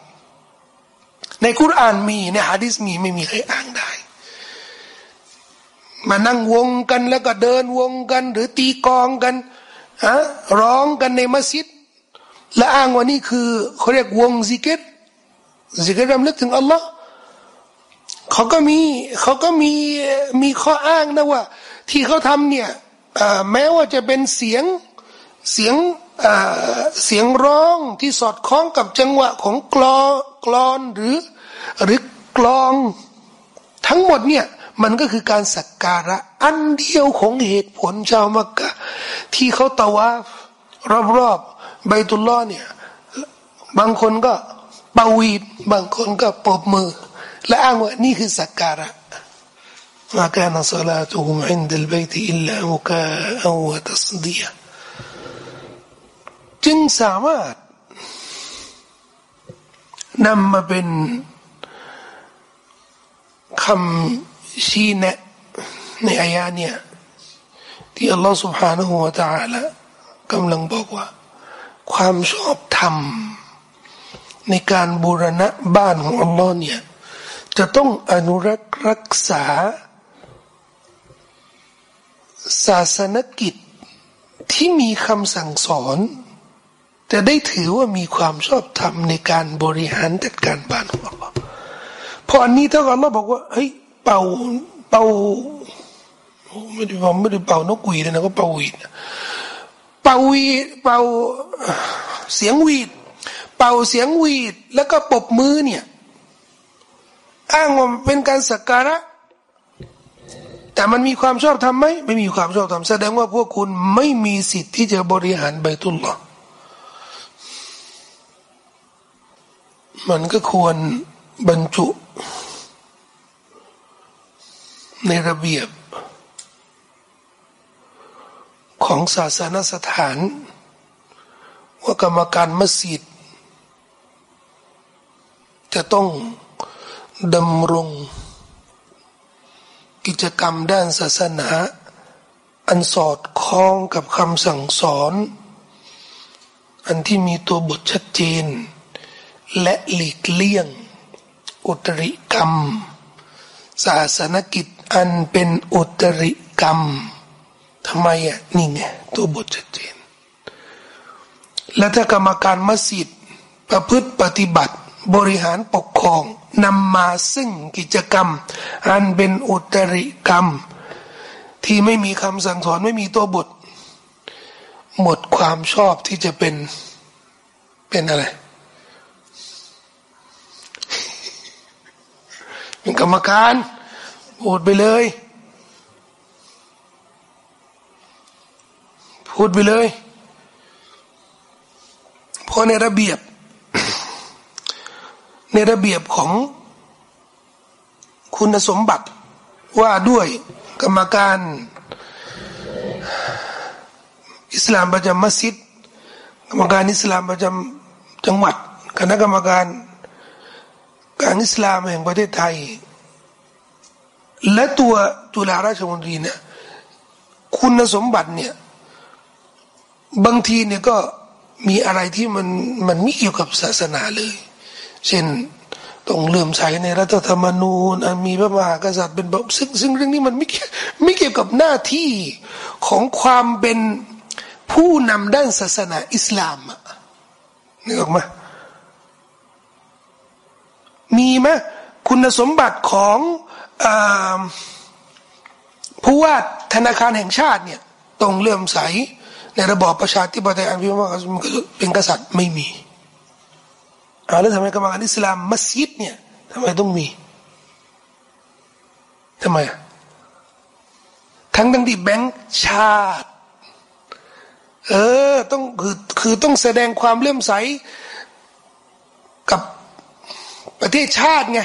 ในคุรานมีในฮะดิษมีไม่มีใครอ้างได้ มานั่งวงกันแล้วก็เดินวงกัน หรือตีกองกันฮะร้องกันในมัสยิด และอ้างว่านี่คือเขาเรียกวงซิกเกตซิกเกตรำลึกถึงอัลลอฮ์เขาก็มีเขาก็มีมีข้ออ้างนะว่า ที่เขาทำเนี่ยแม้ว่าจะเป็นเสียงเสียง เสียงร้องที่สอดคล้องกับจังหวะของกลอกลอนหรือหรือกลองทั้งหมดเนี่ยมันก็คือการสักการะอันเดียวของเหตุผลชาวมักกะที่เขาตะวารอบๆใบตุลล้อเนี่ยบางคนก็ปาวีดบางคนก็ปบมือและอ้างว่านี่คือสักการะ ما كان صلاتهم عند البيت إلا مكاء وتصديا จึงสามารถนำมาเป็นคำชี้แนะในอายาเนี่ยที่อัลลอฮฺ سبحانه และ تعالى กำลังบอกว่า ความชอบธรรม ในการบูรณะบ้านของอัลลอฮ์เนี่ยจะต้องอนุรักษ์รักษา ศาสนกิจที่มีคำสั่งสอน จะได้ถือว่ามีความชอบธรรมในการบริหารจัดการบ้านของอัลลอฮ์พออันนี้ถ้าอัลลอฮ์บอกว่าเฮ้ยเป่าเป่าไม่ได้ผมไม่ได้เป่านกหวีดนะก็เป่าวีดเป่าวีดเป่าเสียงวีด เป่าเสียงวีด แล้วก็ปบมือเนี่ย อ้างว่าเป็นการสักการะ แต่มันมีความชอบธรรมไหมไม่มีความชอบธรรมแสดงว่าพวกคุณไม่มีสิทธิ์ที่จะบริหารใบตุลลอ มันก็ควรบรรจุ ในระเบียบ ของศาสนสถาน ว่ากรรมการมัสยิด จะต้องดำรงกิจกรรมด้านศาสนา อันสอดคล้องกับคำสั่งสอน อันที่มีตัวบทชัดเจน และหลีกเลี่ยง อุตริกรรม ศาสนกิจอันเป็นอุตริกรรมทำไมอะนี่ไงตัวบทชัดเจน และถ้ากรรมการมัสยิดประพฤติปฏิบัติบริหารปกครองนำมาซึ่งกิจกรรม อันเป็นอุตริกรรม ที่ไม่มีคำสั่งสอนไม่มีตัวบท หมดความชอบที่จะเป็นเป็นอะไร เป็นกรรมการพูดไปเลยพูดไปเลยเพราะในระเบียบ ในระเบียบของคุณสมบัติว่าด้วยกรรมการ อิสลามประจำมัสยิดกรรมการอิสลามประจำจังหวัด คณะกรรมการ การอิสลามแห่งประเทศไทย และตัวจุฬาราชมนตรีเนี่ยคุณสมบัติเนี่ยบางทีเนี่ยก็มีอะไรที่มันมันไม่เกี่ยวกับศาสนาเลย เช่นต้องเลื่อมใสในรัฐธรรมนูญมีพระมหากษัตริย์เป็นแบบซึ่งซึ่งเรื่องนี้มันไม่ไม่เกี่ยวกับหน้าที่ของความเป็นผู้นำด้านศาสนาอิสลามนึกออกไหมมีไหมคุณสมบัติของ ผู้ว่าธนาคารแห่งชาติเนี่ยต้องเลื่อมใส ในระบอบประชาธิปไตยอันพิมพ์ว่าเป็นกษัตริย์ไม่มีเอาแล้วทำไมกรรมการอิสลามมัสยิดเนี่ยทำไมต้องมีทำไมทั้งทั้งที่แบงค์ชาติ เออต้องคือคือต้องแสดงความเลื่อมใสกับประเทศชาติไง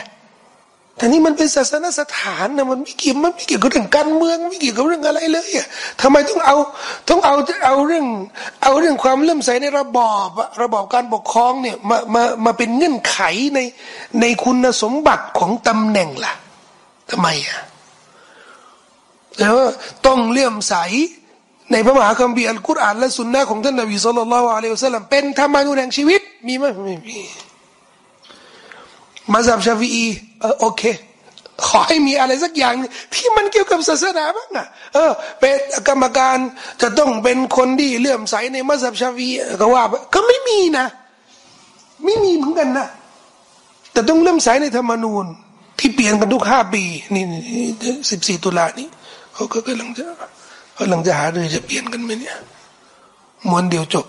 แต่นี่มันเป็นศาสนสถานนะมันไม่เกี่ยวมันไม่เกี่ยวกับเรื่องการเมืองไม่เกี่ยวกับเรื่องอะไรเลยอะทำไมต้องเอาต้องเอาเอาเรื่อง เอาเรื่องความเลื่อมใสในระบอบระบอบการปกครองเนี่ยมามามาเป็นเงื่อนไขในในคุณสมบัติของตำแหน่งล่ะทำไมอะแล้วต้องเลื่อมใสในพระมหาคัมภีร์อัลกุรอานและสุนนะของท่านนบีสุลต่านละอัลลอฮฺสัลลัมเป็นธรรมานุแห่งชีวิต มีไหมไม่มี มาซับชาฟีอีเออโอเค ขอให้มีอะไรสักอย่างที่มันเกี่ยวกับศาสนาบ้างอะ เออ เป็นกรรมการจะต้องเป็นคนที่เลื่อมใสในมัสยิดชาฟีก็ว่า ก็ไม่มีนะ ไม่มีเหมือนกันนะแต่ต้องเลื่อมใสในธรรมนูญ ที่เปลี่ยนกันทุกห้าปี นี่สิบสี่ตุลานี้เขาก็กำลังจะกำลังจะหาเรือจะเปลี่ยนกันไหมเนี่ยมวนเดียวจบ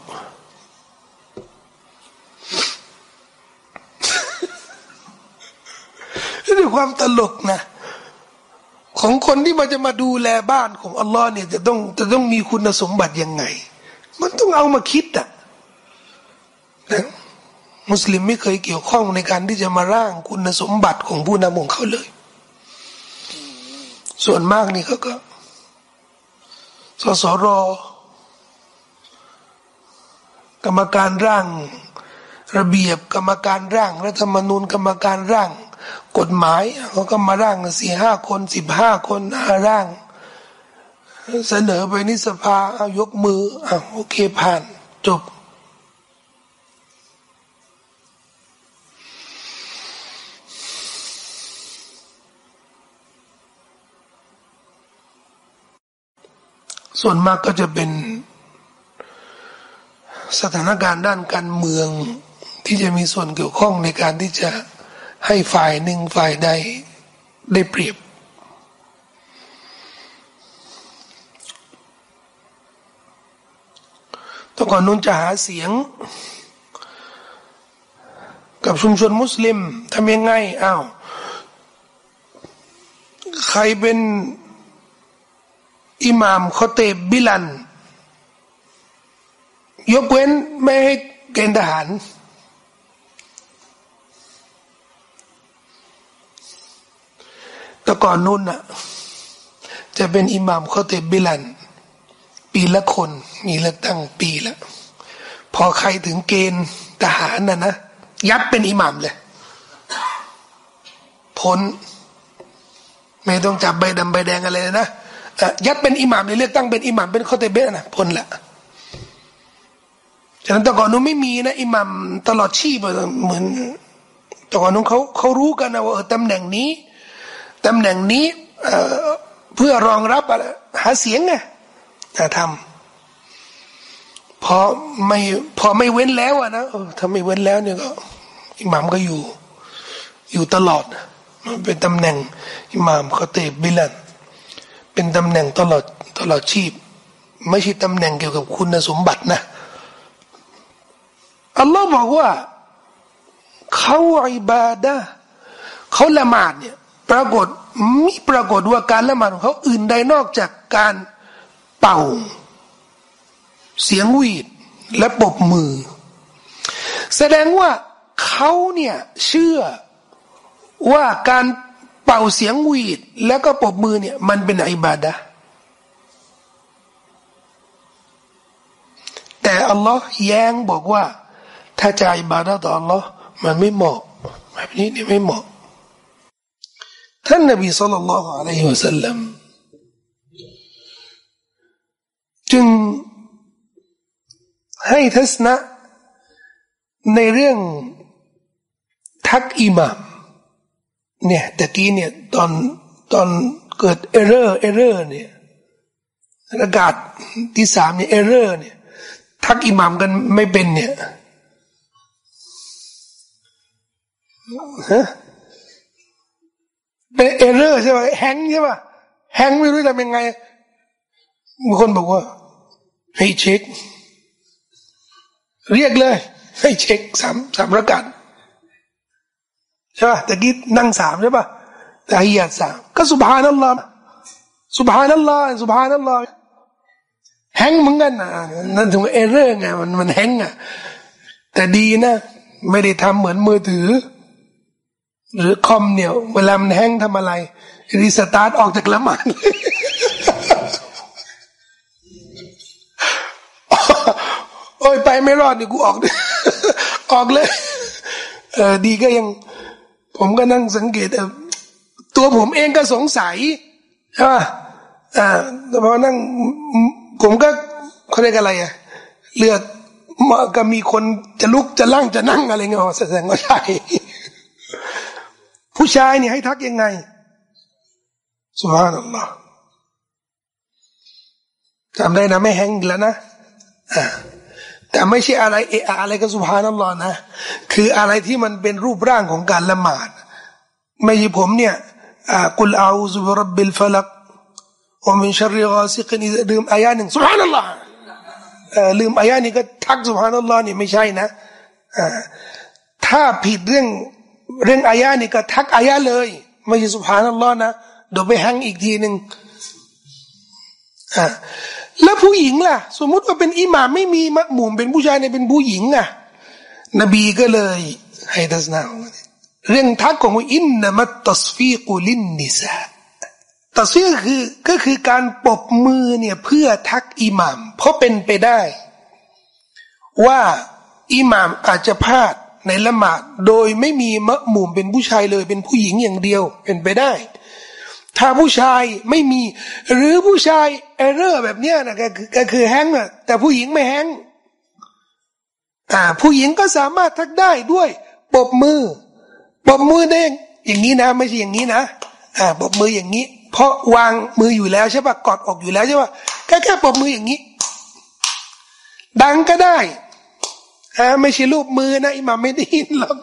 นี่ความตลกนะ ของคนที่มันจะมาดูแลบ้านของอัลลอฮ์เนี่ยจะต้องจะต้องมีคุณสมบัติยังไง มันต้องเอามาคิดอะนะมุสลิมไม่เคยเกี่ยวข้องในการที่จะมาร่างคุณสมบัติของผู้นำของเขาเลย ส่วนมากนี่เขาก็สสรกรรมการร่าง ระเบียบกรรมการร่างรัฐธรรมนูญกรรมการร่าง กฎหมายเขาก็มาร่างสี่ห้าคนสิบห้าคนร่าง เสนอไปนิสภาเอายกมืออะโอเคผ่านจบ ส่วนมากก็จะเป็น สถานการณ์ด้านการเมืองที่จะมีส่วนเกี่ยวข้องในการที่จะ ให้ฝ่ายหนึ่งฝ่ายใดได้เปรียบตก่อนนู้นจะหาเสียง กับชุมชนมุสลิมทำยังไงอ้าว ใครเป็นอิหม่ามคอเตบบิลัน ยกเว้นไม่ให้เกณฑ์ทหาร แต่ก่อนนู้นน่ะ จะเป็นอิหม่ามเขาเตบิลัน ปีละคน มีเลือกตั้งปีละพอใครถึงเกณฑ์ทหารน่ะนะยัดเป็นอิหม่ามเลย พ้น ไม่ต้องจับใบดำใบแดงอะไรนะยัดเป็นอิหม่ามในเลือกตั้งเป็นอิหม่ามเป็นข้อเตเบะนะพ้นละฉะนั้นแต่ก่อนนู้นไม่มีนะอิหม่ามตลอดชีพเหมือนแต่ก่อนนู้นเขาเขารู้กันนะว่าตำแหน่งนี้ ตำแหน่งนี้เพื่อรองรับอะไรหาเสียงไงจะทำพอไม่พอไม่เว้นแล้วอะนะถ้าไม่เว้นแล้วเนี่ยก็อิหมามก็อยู่ อยู่ตลอดมันเป็นตำแหน่งอิหมามเขาเตบิลันเป็นตำแหน่งตลอดตลอดชีพ ไม่ใช่ตำแหน่งเกี่ยวกับคุณสมบัตินะอัลลอฮ์บอกว่าเขาอิบาดะเขาละหมาดเนี่ย ปรากฏมีปรากฏว่าการละหมาดของเขาอื่นใดนอกจากการเป่า เสียงหวีดและปบมือ แสดงว่าเขาเนี่ยเชื่อว่าการเป่าเสียงหวีดแล้วก็ปบมือเนี่ยมันเป็นอิบาดะแต่อัลลอฮ์แย้งบอกว่า ถ้าจะอิบาดะต่ออัลลอฮ์มันไม่เหมาะแบบนี้เนี่ยไม่เหมาะ ท่านนบีสุลต่านละฮ์อะลัยฮิวะสัลลัมจึงให้ทัศนะในเรื่องทักอิหมามเนี่ยตะกี้เนี่ยตอนตอนเกิดเอเรอร์เอเรอร์เนี่ยระกาศที่สามเนี่ยเอเรอร์เนี่ยทักอิหมามกันไม่เป็นเนี่ยฮะ เป็นเอเรอร์ใช่ไหมแฮงใช่ป่ะแฮงไม่รู้จะเป็นไงบางคนบอกว่า ให้เช็ค เรียกเลย ให้เช็คสามสามระกัดใช่ป่ะตะกี้นั่งสามใช่ป่ะแต่ฮิยสามก็สุบฮานัลลอฮ์สุบฮานัลลอฮ์สุบฮานัลลอฮ์แฮงเหมือนกันนะนั่นถึงเอเรอร์ไงมันมันแฮงอะแต่ดีนะ ไม่ได้ทำเหมือนมือถือ หรือคอมเนี่ย เวลามันแฮงทำอะไร รีสตาร์ทออกจากละหมาดโอ้ยไปไม่รอดดิกูออก ออกเลย เออดีก็ยัง ผมก็นั่งสังเกตตัวผมเองก็สงสัยใช่ป่ะอ่าแต่พอนั่งผมก็เขาเรียกอะไรอะเลือกก็มีคนจะลุกจะลั่งจะนั่งอะไรเงี้ยแสดงว่าใช่ ชายนี่ให้ทักยังไงสุภาพนัลลอฮ์จำได้นะไม่แห้งแล้วนะอ่าแต่ไม่ใช่อะไรเอะอะไรก็สุภานัลลอฮ์นะ คืออะไรที่มันเป็นรูปร่างของการละหมาด ไม่ใช่ผมเนี่ยกุลอาอูซุบรับบิลฟลักว่ามินชริกาซิกนีลืมอายาหนึ่งสุภานัลลอฮ์ลืมอายานี้ก็ทักสุภานัลลอฮ์นี่ไม่ใช่นะถ้าผิดเรื่อง เรื่องอายานี่ก็ทักอายาเลย ไม่ใช่สุภานัลลอฮ์นะเดี๋ยวไปแฮงอีกทีหนึ่งอ่าแล้วผู้หญิงล่ะ สมมุติว่าเป็นอิหม่ามไม่มีมะมุมเป็นผู้ชายเนี่ยเป็นผู้หญิงอะ นบีก็เลยให้ทัศนะเรื่องทักของอินนามัตตัสฟีกุลินนิสาตัสฟีกคือก็คือการปบมือเนี่ยเพื่อทักอิหม่าม เพราะเป็นไปได้ ว่าอิหม่ามอาจจะพลาด ในละหมาดโดยไม่มีมะมุมเป็นผู้ชายเลย เป็นผู้หญิงอย่างเดียวเป็นไปได้ ถ้าผู้ชายไม่มี หรือผู้ชายเอเรอร์แบบเนี้ยนะก็คือก็คือแฮงอะแต่ผู้หญิงไม่แฮงอ่า ผู้หญิงก็สามารถทักได้ด้วยปบมือปบมือได้อย่างนี้นะ ไม่ใช่อย่างนี้นะอ่าปบมืออย่างนี้ เพราะวางมืออยู่แล้วใช่ปะกอดอกอยู่แล้วใช่ปะแค่แค่ปบมืออย่างนี้ ดังก็ได้ อ่าไม่ใช่รูปมือนะอิหม่ามไม่ได้ยินหรอก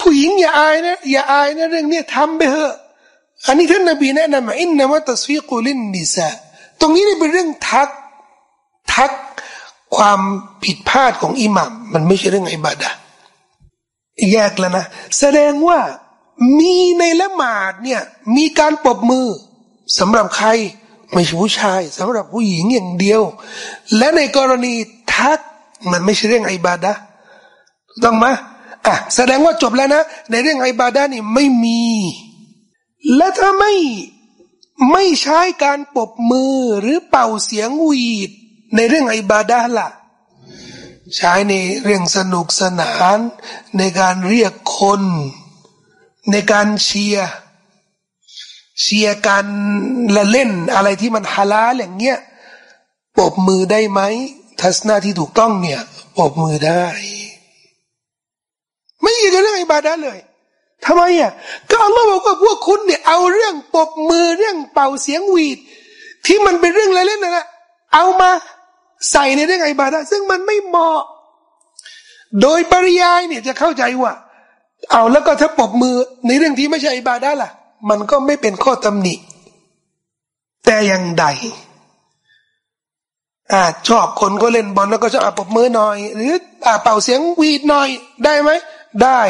ผู้หญิงอย่าอายนะอย่าอายนะเรื่องนี้ทำไปเถอะอันนี้ท่านนบีแนะนำอินนามะตัสฟีกุลินนิสาตรงนี้นี่เป็นเรื่องทักทักความผิดพลาดของอิหมัมมันไม่ใช่เรื่องอิบาดะแยกแล้วนะ แสดงว่ามีในละหมาดเนี่ยมีการปรบมือสำหรับใคร ไม่ใช่ผู้ชายสำหรับผู้หญิงอย่างเดียว และในกรณีทัก มันไม่ใช่เรื่องอิบาดะต้องไหมอะแสดงว่าจบแล้วนะ ในเรื่องอิบาดะนี่ไม่มี และถ้าไม่ไม่ใช้การปบมือหรือเป่าเสียงวีด ในเรื่องอิบาดาล่ะ ใช้ในเรื่องสนุกสนาน ในการเรียกคน ในการเชียร์เชียร์การละเล่นอะไรที่มันฮาลาอย่างเงี้ยปบมือได้ไหม ทัศนาที่ถูกต้องเนี่ยปบมือได้ ไม่เกี่ยวกับเรื่องอิบาดาเลยทำไมอะก็อัลลอฮ์บอกว่าพวกคุณเนี่ยเอาเรื่องปบมือเรื่องเป่าเสียงหวีด ที่มันเป็นเรื่องไรเล่นนะเอามาใส่ในเรื่องไอบาดะซึ่งมันไม่เหมาะ โดยปริยายเนี่ยจะเข้าใจว่า เอาแล้วก็ถ้าปบมือในเรื่องที่ไม่ใช่อิบาดะล่ะ มันก็ไม่เป็นข้อตำหนิแต่อย่างใด อ่าชอบคนก็เล่นบอลแล้วก็จะอาปบมือหน่อย หรืออ่าเป่าเสียงวีดหน่อย ได้ไหมได้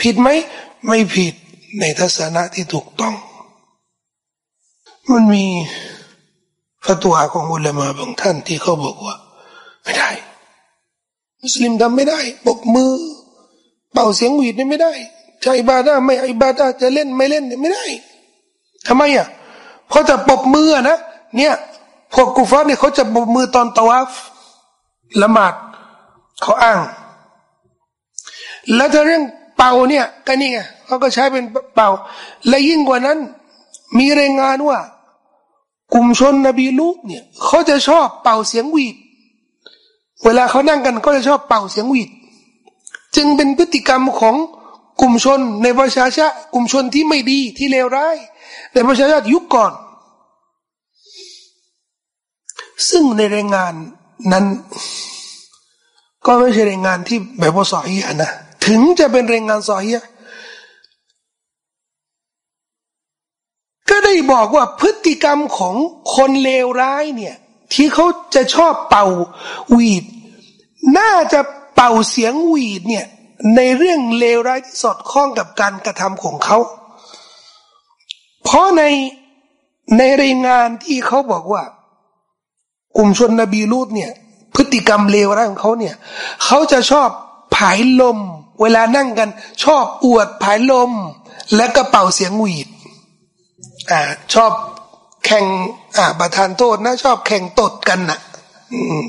ผิดไหมไม่ผิดในทัศนะที่ถูกต้อง มันมีฟัตวของอุลามะบางท่านที่เขาบอกว่า ไม่ได้ มุสลิมทำไม่ได้ปกมือ เป่าเสียงหวีดนี่ไม่ได้จะอิบาดาไม่อิบาดาจะเล่นไม่เล่นไม่ได้ทำไมอะเพราะจะปบมือนะเนี่ย พวกกูฟาเนี่ยเขาจะบมือตอนตะวาฟละหมาดเขาอ้าง แล้วถ้าเรื่องเป่าเนี่ยก็นี่ไงเขาก็ใช้เป็นเป่า และยิ่งกว่านั้น มีรายงานว่า กลุ่มชนนบีลูกเนี่ยเขาจะชอบเป่าเสียงวีดเวลาเขานั่งกันก็จะชอบเป่าเสียงวีดจึงเป็นพฤติกรรมของกลุ่มชนในประชาชาติกลุ่มชนที่ไม่ดีที่เลวร้าย ในประชาชาติยุคก่อน ซึ่งในรายงานนั้น ก็ไม่ใช่รายงานที่แบบว่าสอฮีนะถึงจะเป็นรายงานซอฮีก็ได้บอกว่าพฤติกรรมของคนเลวร้ายเนี่ย ที่เขาจะชอบเป่าวีด น่าจะเป่าเสียงวีดเนี่ย ในเรื่องเลวร้ายที่สอดคล้องกับการกระทำของเขา เพราะในในรายงานที่เขาบอกว่า กลุ่มชนนบีลูดเนี่ย พฤติกรรมเลวร้ายของเขาเนี่ยเขาจะชอบผายลม เวลานั่งกัน ชอบอวดผายลม และก็เป่าเสียงหวีดอ่าชอบแข่งอ่าประธานโทษนะ ชอบแข่งตดกันนะ่ะ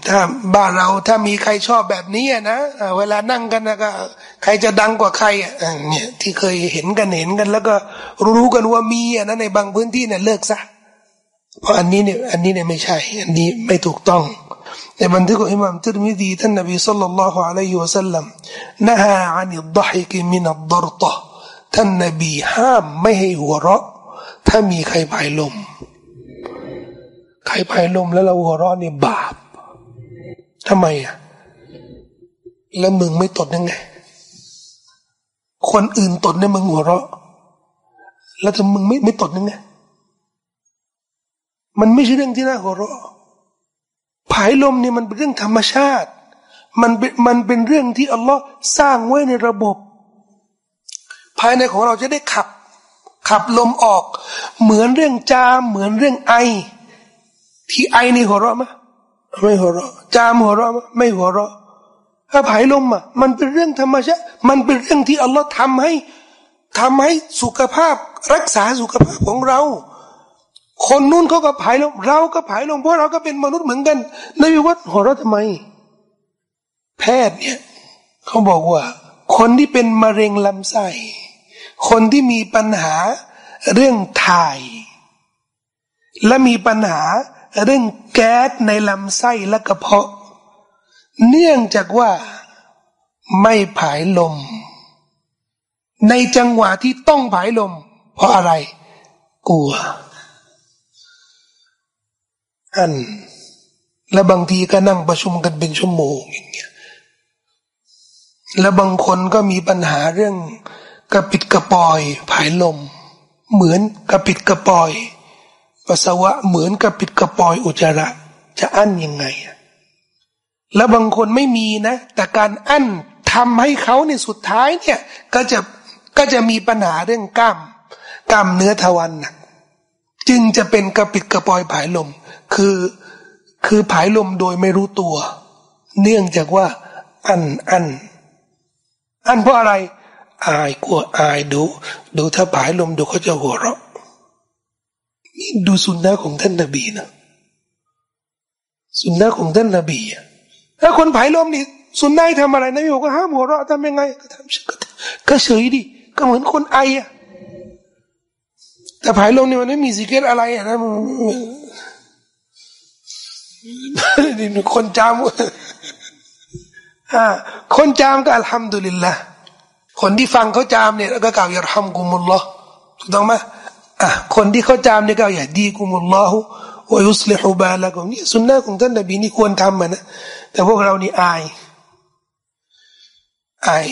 ถ้าบ้านเราถ้ามีใครชอบแบบนี้นะเวลานั่งกันนะก็ใครจะดังกว่าใครอะเนี่ยที่เคยเห็นกันเห็นกัน แล้วก็รู้กันว่ามีอะนะในบางพื้นที่เนี่ยเลิกซะ เพราะอันนี้เนี่ยอันนี้เนี่ยไม่ใช่ อันนี้ไม่ถูกต้องในบันทึกของอิหม่ามติรมิดีท่านนบีสัลลัลลอฮุอะลัยฮิวะสัลลัมนะฮะอานิดดฮิกมินัดดรตะท่านนบีห้ามไม่ให้หัวเราะ ถ้ามีใครพายลม ใครพายลมแล้วเราหัวเราะนี่บาปทำไมอะแล้วมึงไม่ตดยังไง คนอื่นตดเนี่ยมึงหัวเราะ แล้วถ้ามึงไม่ไม่ตดยังไง มันไม่ใช่เรื่องที่น่าหัวเราะผายลมเนี่ยมันเป็นเรื่องธรรมชาติ มันเป็นมันเป็นเรื่องที่อัลลอฮ์สร้างไว้ในระบบ ภายในของเราจะได้ขับ ขับลมออก เหมือนเรื่องจามเหมือนเรื่องไอ ที่ไอนี่หัวเราะไหมไม่หัวเราะจามหัวเราะไม่หัวเราะถ้าผายลมอะมันเป็นเรื่องธรรมชาติ มันเป็นเรื่องที่อัลลอฮ์ทำให้ทำให้สุขภาพรักษาสุขภาพของเรา คนนู้นเขาก็ผายลมเราก็ผายลมเพราะเราก็เป็นมนุษย์เหมือนกันนายวัดหัวเราะทำไม แพทย์เนี่ยเขาบอกว่า คนที่เป็นมะเร็งลำไส้คนที่มีปัญหาเรื่องถ่าย และมีปัญหาเรื่องแก๊สในลำไส้และกระเพาะ เนื่องจากว่าไม่ผายลม ในจังหวะที่ต้องผายลม เพราะอะไร กลัว อัน และบางทีก็นั่งประชุมกันเป็นชั่วโมงอย่างเงี้ยและบางคนก็มีปัญหาเรื่องกระปิดกระปอยผายลม เหมือนกระปิดกระปอยปัสสาวะเหมือนกับปิดกระปอยอุจจาระ จะอั้นยังไงแล้วบางคนไม่มีนะ แต่การอั้นทำให้เขาในสุดท้ายเนี่ย ก็จะก็จะมีปัญหาเรื่องกล้ามกล้ามเนื้อทวารหนักจึงจะเป็นกระปิดกระปอยผายลม คือคือผายลมโดยไม่รู้ตัว เนื่องจากว่า อันอันอันเพราะอะไร อายกลัวอายดู ดูถ้าผายลมดูเขาจะหัวเราะนี่ดูสุนนะของท่านนบีนะสุนนะของท่านนบีถ้าคนผายลมนี่สุนนะทำอะไรนบีบอกว่าห้ามหัวเราะทำยังไงก็ทำก็เฉยดิก็เหมือนคนไออะแต่ผายลมนี่มันไม่มีสิเกตอะไรอะนะ คนจามคนจามก็อัลฮัมดุลิลละคนที่ฟังเขาจามเนี่ยก็กล่าวอย่ารฮัมกุมุลลอฮ์ถูกต้องไหมอะคนที่เขาจำเนี่ยก็อย่าดีกุมุลลอฮุวายุสลิฮุบาละกุมนี่สุนนะของท่านนบีนี่ควรทำมันนะแต่พวกเรานี่อายอาย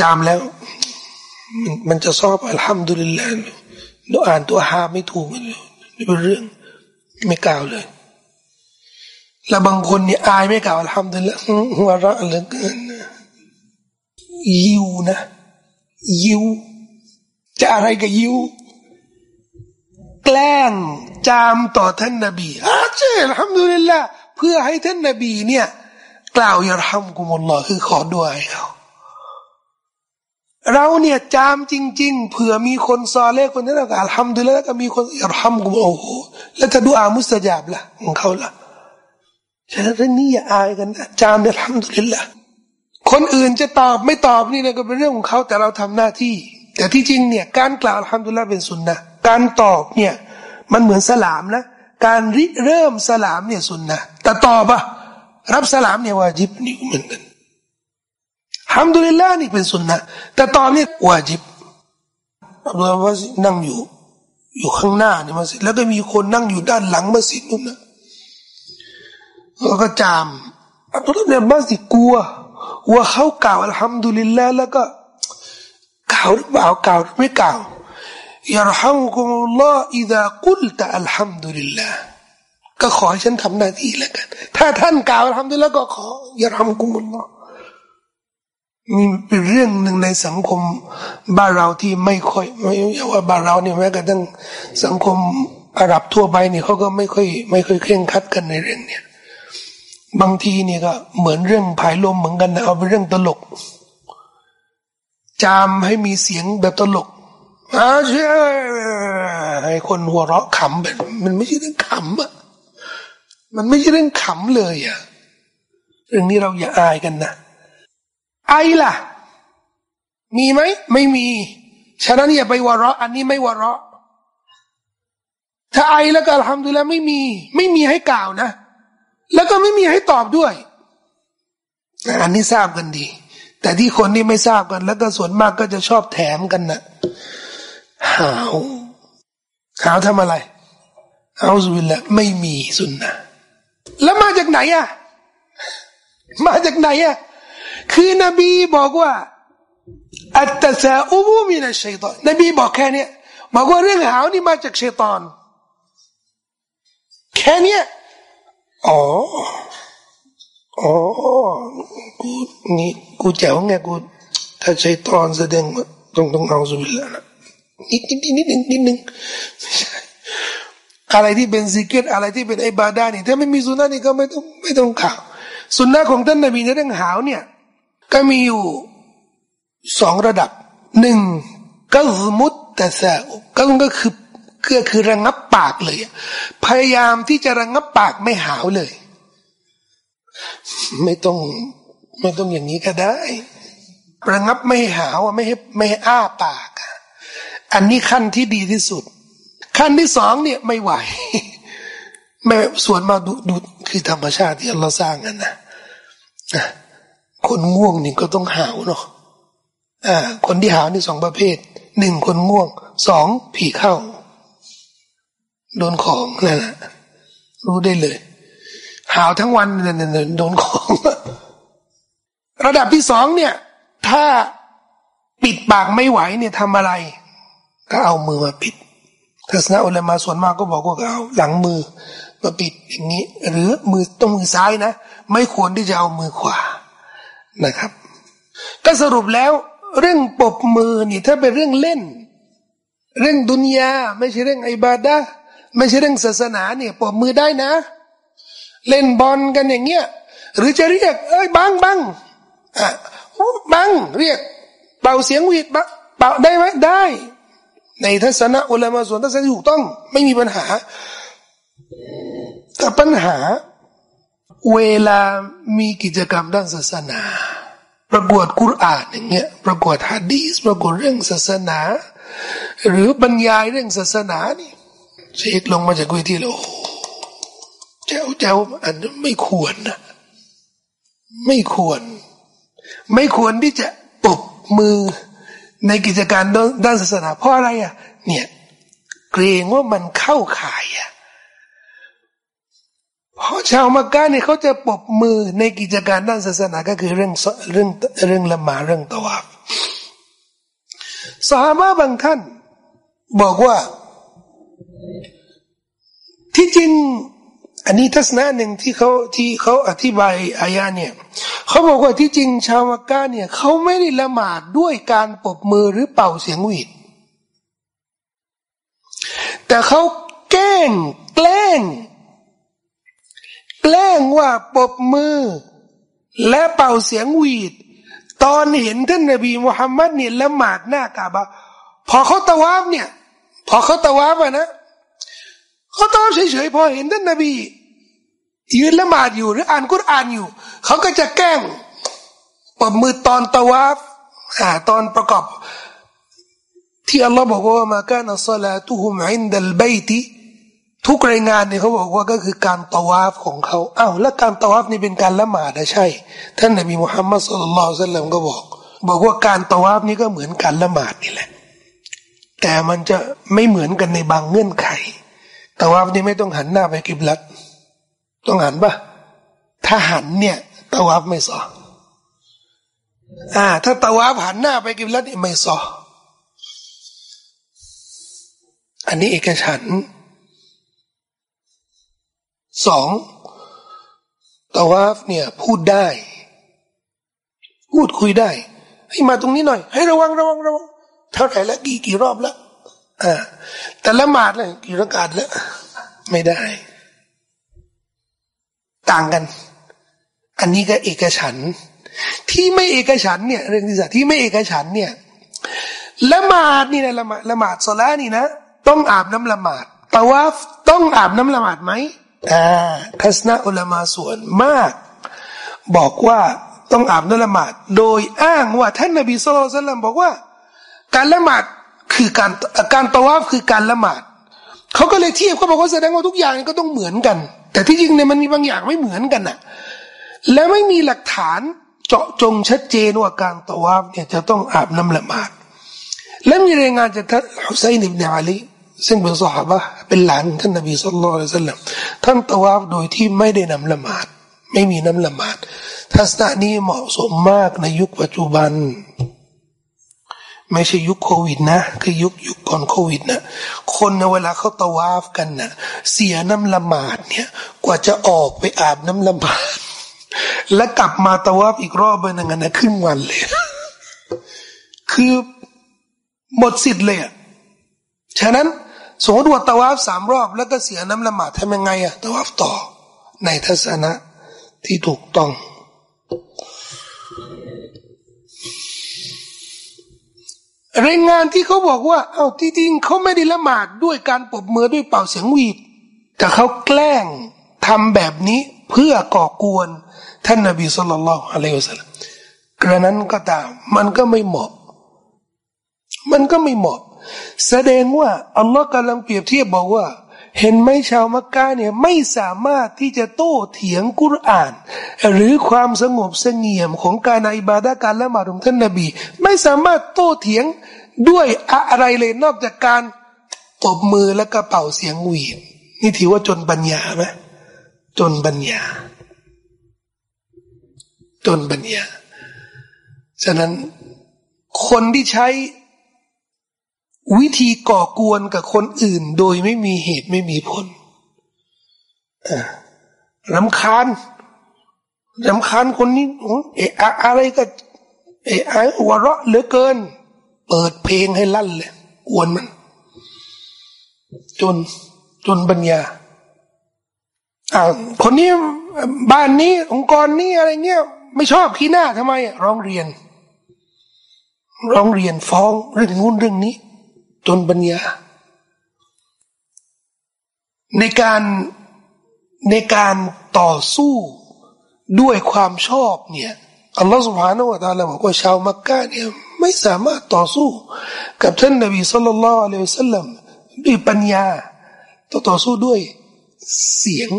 จำแล้ว มันจะชอบอัลฮัมดุลิลลาห์เราอ่านตัวฮาไม่ถูกนไม่เป็นเรื่องไม่กล่าวเลย แล้วบางคนนี่อายไม่กล่าวอัลฮัมดุลลลาห์หัวเราะเหลือเกินยิวนะ ยิว จะอะไรกับยิว แกล้งจามต่อท่านนบีอาเจ้ทำดูลิลละเพื่อให้ท่านนบีเนี่ย กล่าวยารฮัมกุมุลลอฮ์คือขอด้วยให้เขาเราเนี่ยจามจริง ๆ เผื่อมีคนซอเล่คนนั้นก็อัลฮัมดุลิลละก็มีคนยารฮัมกุมุลโอ้โหแล้วถ้าดูอามุสจาบล่ะของเขาล่ะ ฉะนั้นเรื่องนี้อย่าอายกันนะจามเนี่ยอัลฮัมดุลิลละคนอื่นจะตอบไม่ตอบนี่นะก็เป็นเรื่องของเขาแต่เราทำหน้าที่ แต่ที่จริงเนี่ยการกล่าวอัลฮัมดุลิลละเป็นสุนนะการตอบเนี่ยมันเหมือนสลามนะการริเริ่มสลามเนี่ยสุนนะแต่ตอบอะรับสลามเนี่ยวาจิบนี่เหมือนกันฮัมดุลิลลนี่เป็นสุนนะแต่ตอบเนี่ยวาจิบอับดุลลาห์นั่งอยู่ อยู่ข้างหน้านี่มัสยิดแล้วก็มีคนนั่งอยู่ด้านหลังมัสยิดนู่นนะ แล้วก็จามอับดุลาห์เนี่ยมัสิกลัวว่าเขากล่าวอัลฮัมดุลิลละแล้วก็กล่าวหรือเปล่ากล่าวหรือไม่กล่าวยารฮัมกุมุลลอฮ์อิดะกุลตะอัลฮัมดุลิลละก็ขอให้ฉันทำหน้าที่แล้วกัน ถ้าท่านกล่าวอัลฮัมดุลิลละก็ขอยารฮัมกุมุลลอฮ์นี่เป็นเรื่องหนึ่งในสังคมบ้านเราที่ไม่ค่อยไม่ว่าบ้านเราเนี่ยแม้กระทั่งสังคมอาหรับทั่วไปเนี่ยเขาก็ไม่ค่อยไม่ค่อยเคร่งคัดกันในเรื่องเนี่ย บางทีเนี่ยก็เหมือนเรื่องผายลมเหมือนกันนะเอาเป็นเรื่องตลก จามให้มีเสียงแบบตลกอาเช่ให้คนหัวเราะขำแบบมันไม่ใช่เรื่องขำอะมันไม่ใช่เรื่องขำเลยอะเรื่องนี้เราอย่าอายกันนะไอล่ะ มีไหมไม่มี ฉะนั้นอย่าไปวะเราะอันนี้ไม่วะเราะถ้าไอแล้วก็ทำดูแลไม่มี ไม่มีให้กล่าวนะ แล้วก็ไม่มีให้ตอบด้วยอันนี้ทราบกันดี แต่ที่คนที่ไม่ทราบกัน แล้วก็ส่วนมากก็จะชอบแถมกันนะหาวหาวทำอะไรเอาสุบินละไม่มีสุนนะแล้วมาจากไหนอะมาจากไหนอะคือนบีบอกว่าอัตตาอุบุมินะชัยตอนนบีบอกแค่นี้บอกว่าเรื่องหาวนี่มาจากชัยตอน แค่นี้ อ๋อ อ๋อ กูนี่กูเจ๋วไงกูถ้าใชัยตอนแสดงต้องต้องเอาสุบิลละนะนิดนิดนิดนิดนิดนึงไม่ใช่อะไรที่เป็นซิกเก็ตอะไรที่เป็นไอบาดานี่ถ้าไม่มีสุนนะนี่ก็ไม่ต้องไม่ต้องข่าวสุนนะของท่านนบีในเรื่องหาวเนี่ย ก็มีอยู่สองระดับหนึ่งก็สมุตแต่แสก็ก็คือ ก็คือระงับปากเลย พยายามที่จะระงับปากไม่หาวเลย ไม่ต้องไม่ต้องอย่างนี้ก็ได้ ระงับไม่หาวไม่ให้ไม่ให้อ้าปาก อันนี้ขั้นที่ดีที่สุด ขั้นที่สองเนี่ยไม่ไหว ไม่ส่วนมาดูดูคือธรรมชาติที่เราสร้างกันนะคนง่วงนี่ก็ต้องหาวเนาะอ่าคนที่หาวนี่สองประเภทหนึ่งคนง่วงสองผีเข้า โดนของนั่นแหละรู้ได้เลยหาวทั้งวันเนี่ยโดนของ ระดับที่สองเนี่ย ถ้าปิดปากไม่ไหวเนี่ยทำอะไร ก็เอามือมาปิดทัศนะอุลามาส่วนมากก็บอกว่าเอาหลังมือมาปิดอย่างนี้ หรือมือต้องมือซ้ายนะ ไม่ควรที่จะเอามือขวานะครับก็สรุปแล้ว เรื่องปบมือนี่ถ้าเป็นเรื่องเล่น เรื่องดุนยาไม่ใช่เรื่องอิบาดะ ไม่ใช่เรื่องศาสนาเนี่ยปบมือได้นะ เล่นบอลกันอย่างเงี้ยหรือจะเรียก เอ้ยบังบังอะบังเรียก เป่าเสียงวีดบังเป่าได้ไหมได้ ในทัศนะอุลามาส่วนทัศนะถูกต้องไม่มีปัญหา แต่ปัญหา เวลามีกิจกรรมด้านศาสนา ประกวดกุรอานอย่างเงี้ยประกวดฮะดีสประกวดเรื่องศาสนา หรือบรรยายเรื่องศาสนานี่ เชคลงมาจากเวทีแล้วเจ้าเจ้าอันนั้นไม่ควรนะไม่ควร ไม่ควรที่จะปบมือในกิจการด้านศาสนาเพราะอะไรอะ เนี่ย เกรงว่ามันเข้าข่ายอะเพราะชาวมักกะเนี่ยเขาจะปบมือในกิจการด้านศาสนาก็คือเรื่องเรื่องเรื่องละหมาดเรื่องตวาฟสหาบางท่าน บอกว่า ที่จริง อันนี้ทัศนะหนึ่งที่เขาที่เขาอธิบายอายาเนี่ยเขาบอกว่าที่จริงชาวมักกะเนี่ยเขาไม่ได้ละหมาดด้วยการปบมือหรือเป่าเสียงหวีดแต่เขาแกล้ง แกล้ง แกล้งว่าปบมือ และเป่าเสียงหวีด ตอนเห็นท่านนบีมุฮัมมัดเนี่ยละหมาดหน้ากาบะพอเขาตะวาบเนี่ย พอเขาตะวาบอะนะ เขาตอบเฉยๆพอเห็นท่านนบียืนละหมาดอยู่หรืออ่านกุรอานอยู่ เขาก็จะแกล้งปบมือตอนตะวาฟอ่าตอนประกอบ ที่อัลลอฮ์บอกว่ามาการอัลลาตุฮุมอินดัลบัยติทุกรายงานเนี่ยเขาบอกว่าก็คือการตะวาฟของเขาอ้าวแล้วการตะวาฟนี่เป็นการละหมาดนะใช่ ท่านนบีมุฮัมมัดสุลลัลสัลลัมก็บอก บอกว่าการตะวาฟนี่ก็เหมือนการละหมาดนี่แหละ แต่มันจะไม่เหมือนกันในบางเงื่อนไข ตะวาฟนี่ไม่ต้องหันหน้าไปกิบลัด ต้องหันปะถ้าหันเนี่ยตะวาฟไม่สออ่า ถ้าตะวาฟหันหน้าไปกิบลัดนี่ไม่สออันนี้เอกฉันสองตะวาฟเนี่ย พูดได้ พูดคุยได้ ให้มาตรงนี้หน่อย ให้ระวังระวังระวังเท่าไหร่ละกี่กี่รอบแล้ว อ่าแต่ละหมาดเลยกี่รักาดแล้วไม่ได้ ต่างกัน อันนี้ก็เอกฉัน ที่ไม่เอกฉันเนี่ย เรื่องที่สที่ไม่เอกฉันเนี่ยละหมาดนี่นะละหมาดละหมาดโซลานี่นะต้องอาบน้ำละหมาดตาวาฟต้องอาบน้ำละหมาดไหมอ่าทัศนะอุลามาส่วนมาก บอกว่าต้องอาบน้ำละหมาด โดยอ้างว่าท่านนบีสุลต่านบอกว่า การละหมาด คือการการตาวาฟคือการละหมาดเขาก็เลยเทียบเขาบอกว่าแสดงว่าทุกอย่างก็ต้องเหมือนกัน แต่ที่จริงเนี่ยมันมีบางอย่างไม่เหมือนกันน่ะ และไม่มีหลักฐานเจาะจงชัดเจนว่าการตาวาฟเนี่ยจะต้องอาบน้ำละหมาด และมีรายงานจากท่านฮุซัยนิบเนอาลีซึ่งเป็นสหายเป็นหลานท่านนบีสุลต่านสัลลัมท่านตาวาฟโดยที่ไม่ได้นำละหมาด ไม่มีน้ำละหมาดทัศนะนี้เหมาะสมมากในยุคปัจจุบัน ไม่ใช่ยุคโควิดนะ คือยุคยุคก่อนโควิดนะคนในเวลาเขาตาวาฟกันนะเสียน้ำละหมาดเนี่ย กว่าจะออกไปอาบน้ำละหมาด และกลับมาตาวาฟอีกรอบเป็นยังไงนะครึ่งวันเลย คือหมดสิทธิ์เลยอะฉะนั้นสมมติว่าตาวาฟสามรอบ แล้วก็เสียน้ำละหมาดทำยังไงอะตาวาฟต่อในทัศนะที่ถูกต้อง รายงานที่เขาบอกว่า เอาที่จริงเขาไม่ได้ละหมาดด้วยการปบมือด้วยเป่าเสียงหวีด แต่เขาแกล้งทำแบบนี้เพื่อก่อกวน ท่านนบีสุลต่านละอะลัยฮุสซาลกระนั้นก็ตาม มันก็ไม่เหมาะ มันก็ไม่เหมาะ แสดงว่าอัลลอฮ์กำลังเปรียบเทียบบอกว่า เห็นไหมชาวมักกะเนี่ยไม่สามารถที่จะโต้เถียงกุรอาน หรือความสงบเสงี่ยมของการอิบาดะการละหมาดของท่านนบี ไม่สามารถโต้เถียงด้วยอะไรเลยนอกจากการตบมือและกระเป๋าเสียงหวีดนี่ถือว่าจนปัญญาไหมจนปัญญา จนปัญญา ฉะนั้นคนที่ใช้ วิธีก่อกวนกับคนอื่น โดยไม่มีเหตุไม่มีผลรำคาญรำคาญคนนี้เอะอะไรก็เอะอะวเราะเหลือเกิน เปิดเพลงให้ลั่นเลยกวนมัน จนจนปัญญาอ่าคนนี้บ้านนี้องค์กรนี้อะไรเงี้ยไม่ชอบขี้หน้าทำไมร้องเรียน ร้องเรียนฟ้องเรื่องนู้นเรื่องนี้ จนปัญญา ในการในการต่อสู้ด้วยความชอบเนี่ยอัลลอฮฺสุบฮานาวะตาลาบอกว่าชาวมักกะเนี่ยไม่สามารถต่อสู้ กับท่านนบีสุลต่านละอัลลอฮฺสัลลัมด้วยปัญญาต้องต่อสู้ด้วยเสียง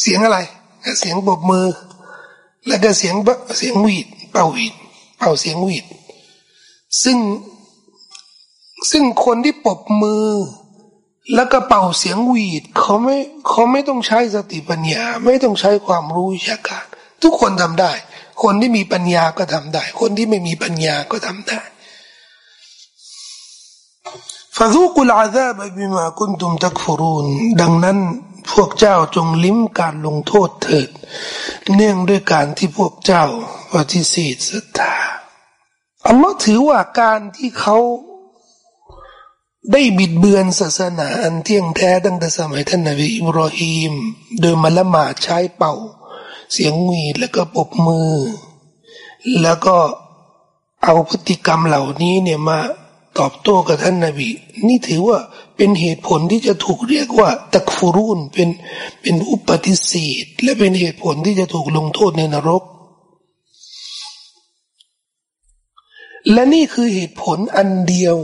เสียงอะไร เสียงบกมือ แล้วก็เสียงเสียงวีด เป่าวีด เป่าเสียงวีด ซึ่งซึ่งคนที่ปบมือ แล้วก็เป่าเสียงหวีดเขาไม่เขาไม่ต้องใช้สติปัญญา ไม่ต้องใช้ความรู้วิชาการ ทุกคนทำได้ คนที่มีปัญญาก็ทำได้ คนที่ไม่มีปัญญาก็ทำได้ฟาซุกุลอาซาบบิมาคุนตุมตักฟรูนดังนั้นพวกเจ้าจงลิ้มการลงโทษเถิด เนื่องด้วยการที่พวกเจ้าปฏิเสธศรัทธา อัลลอฮ์ถือว่าการที่เขาได้บิดเบือนศาสนาอันเที่ยงแท้ตั้งแต่สมัยท่านนบีอิบรอฮีม โดยมาละหมาดใช้เป่า เสียงหวีดแล้วก็ปบมือ แล้วก็เอาพฤติกรรมเหล่านี้เนี่ยมาตอบโต้กับท่านนบี นี่ถือว่าเป็นเหตุผลที่จะถูกเรียกว่า ตักฟูรุนเป็นเป็นอุปติเสธและเป็นเหตุผลที่จะถูกลงโทษในนรก และนี่คือเหตุผลอันเดียว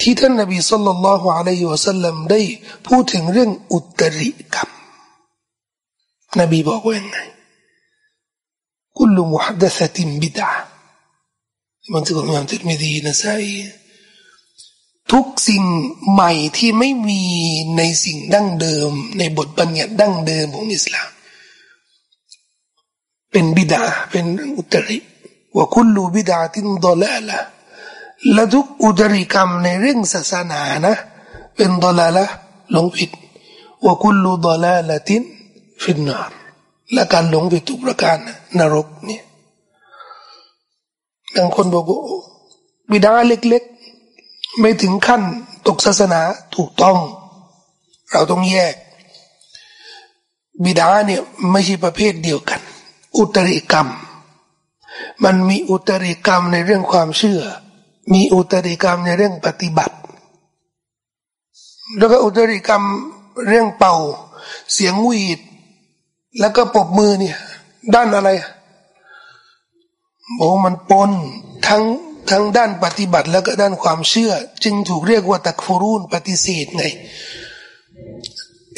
ที่ท่านนบีสุลต่านละฮ์อะลัยฮิวะสัลลัมได้พูดถึงเรื่องอุตริกรรม นบีบอกว่าไงกุลมุฮัดษติมบิดามันจะบอกอิมามติรมิดีนะไซทุกสิ่งใหม่ที่ไม่มีในสิ่งดั้งเดิม ในบทบัญญัติดั้งเดิมของอิสลาม เป็นบิดาเป็นอุตริก ว่าคุณลูบิดาตินดอลละละและทุกอุจริกรรมในเรื่องศาสนานะ เป็นดอลละหลงผิดว่าคุณลูดอลละตินฟินนารและการหลงผิดทุกประการนรกเนี่ยบางคนบอกว่าบิดาเล็กๆ ไม่ถึงขั้นตกศาสนาถูกต้อง เราต้องแยก บิดาเนี่ยไม่ใช่ประเภทเดียวกัน อุตริกรรม มันมีอุตริกรรมในเรื่องความเชื่อ มีอุตริกรรมในเรื่องปฏิบัติ แล้วก็อุตริกรรมเรื่องเป่า เสียงวีด แล้วก็ปบมือเนี่ย ด้านอะไรบอกมันปนทั้งทั้งด้านปฏิบัติแล้วก็ด้านความเชื่อ จึงถูกเรียกว่าตักฟูรูนปฏิเสธไง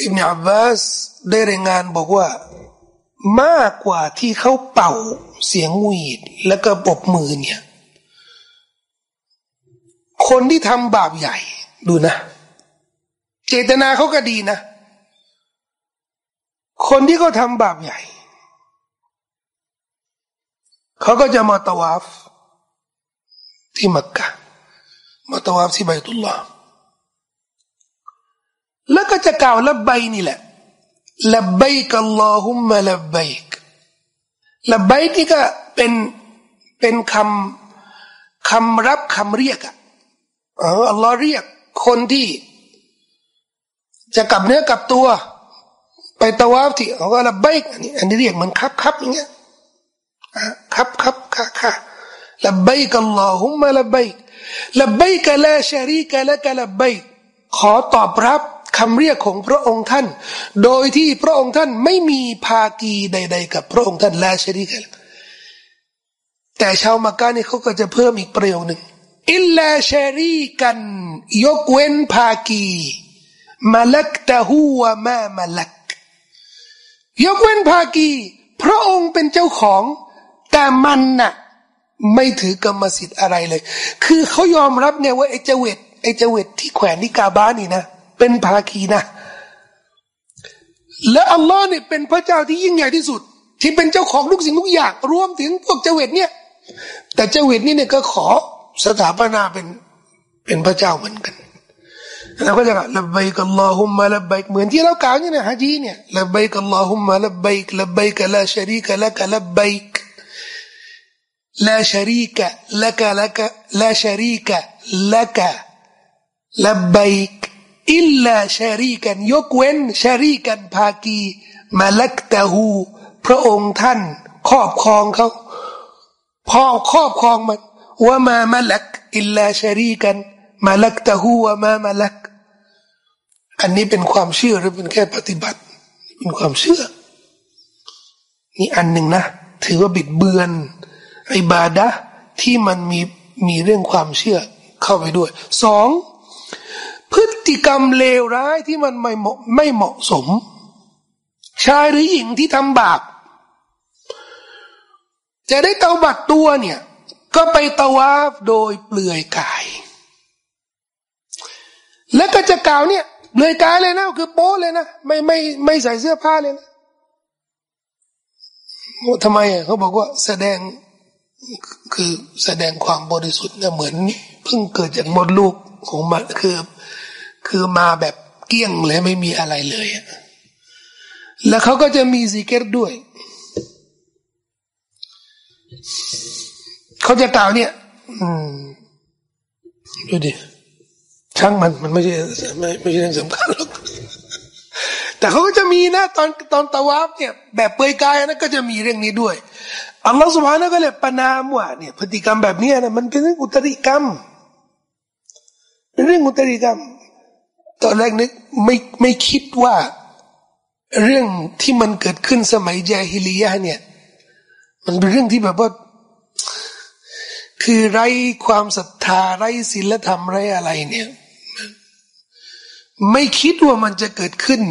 อิบนาอับบาสได้รายงานบอกว่า มากกว่าที่เขาเป่าเสียงวีดแล้วก็ปบมือเนี่ย คนที่ทำบาปใหญ่ ดูนะ เจตนาเขาก็ดีนะ คนที่เขาทำบาปใหญ่ เขาก็จะมาตวาฟ ที่มักกะมาตวาฟที่ใบตุลลอฮ์แล้วก็จะกล่าวละใบนี่แหละละใบกัลลอฮุมะละใบก ละใบนี่ก็เป็นเป็นคำคำรับคำเรียกอะอ๋ออัลลอฮ์เรียกคนที่จะกลับเนื้อกลับตัว ไปตะวาฟที่เขาก็ละใบอันนี้อันนี้เรียกเหมือนครับครับอย่างเงี้ยครับครับค่ะค่ะละใบกัลลอฮุมะละใบละใบกะลาชารีกะละกะละใบขอตอบรับ คำเรียกของพระองค์ท่าน โดยที่พระองค์ท่านไม่มีภากีใด ๆ กับพระองค์ท่านลาชรีกะแต่ชาวมักกะนี่เขาก็จะเพิ่มอีกประโยคหนึ่งอิลลาชรีกัน ยกเว้นภากีมาลักตะฮูวมามาลัก ยกเว้นภากี พระองค์เป็นเจ้าของ แต่มันน่ะไม่ถือกรรมสิทธิ์อะไรเลย คือเขายอมรับเนี่ยว่าไอ้เจวิตไอ้เจวิตที่แขวนที่กาบ้านนี่นะ เป็นภาคีนะ และอัลลอฮ์เนี่ยเป็นพระเจ้าที่ยิ่งใหญ่ที่สุด ที่เป็นเจ้าของทุกสิ่งทุกอย่าง รวมถึงพวกเจวิตเนี่ย แต่เจวิตนี่เนี่ยก็ขอสถาปนาเป็นเป็นพระเจ้าเหมือนกันเราก็จะละบายกัลลอฮุมมาละบายเหมือนที่เรากล่าวเนี่ยนะฮะจีเนี่ยละบายกัลลอฮุมมาละบายละบายกะลาชรีกะละกะละบาย อิลลาชารีกัน ยกเว้นชารีกันภากีมาลักตะหูพระองค์ท่าน ครอบครองเขาพ่อครอบครองมันว่ามามาลักอิลลาชารีกันมาลักตะหูว่ามามาลัก อันนี้เป็นความเชื่อหรือเป็นแค่ปฏิบัติ เป็นความเชื่อ นี่อันหนึ่งนะ ถือว่าบิดเบือนไอบาดะที่มันมีมีเรื่องความเชื่อเข้าไปด้วยสอง พฤติกรรมเลวร้ายที่มันไม่เหมาะไม่เหมาะสม ชายหรือหญิงที่ทำบาปจะได้เตาบัดตัวเนี่ย ก็ไปตาวาฟโดยเปลือยกาย และก็จะกล่าวเนี่ยเปลือยกายเลยนะคือโป๊เลยนะไม่ไม่ไม่ใส่เสื้อผ้าเลยนะทำไมอะเขาบอกว่าแสดงคือแสดงความบริสุทธิ์เนี่ยเหมือนเพิ่งเกิดจากมดลูก ของมันคือ คือมาแบบเกี้ยงเลยไม่มีอะไรเลย แล้วเขาก็จะมีซีเกตด้วย เขาจะกล่าวเนี่ย อืมดูดิช่างมันมันไม่ใช่ไม่ไม่ใช่เรื่องสำคัญหรอกแต่เขาก็จะมีนะ ตอนตอนตะวาฟเนี่ย แบบเปยกายนะก็จะมีเรื่องนี้ด้วยอัลลอฮฺสุบฮานะก็เลยประนามว่าเนี่ย พฤติกรรมแบบนี้นะมันเป็นเรื่องอุตริกรรม เรื่องอุตริกรรม ตอนแรกนึกไม่ไม่คิดว่า เรื่องที่มันเกิดขึ้นสมัยจาฮิลียะเนี่ย มันเป็นเรื่องที่แบบว่าคือไร้ความศรัทธาไร้ศีลธรรมไร้อะไรเนี่ย ไม่คิดว่ามันจะเกิดขึ้น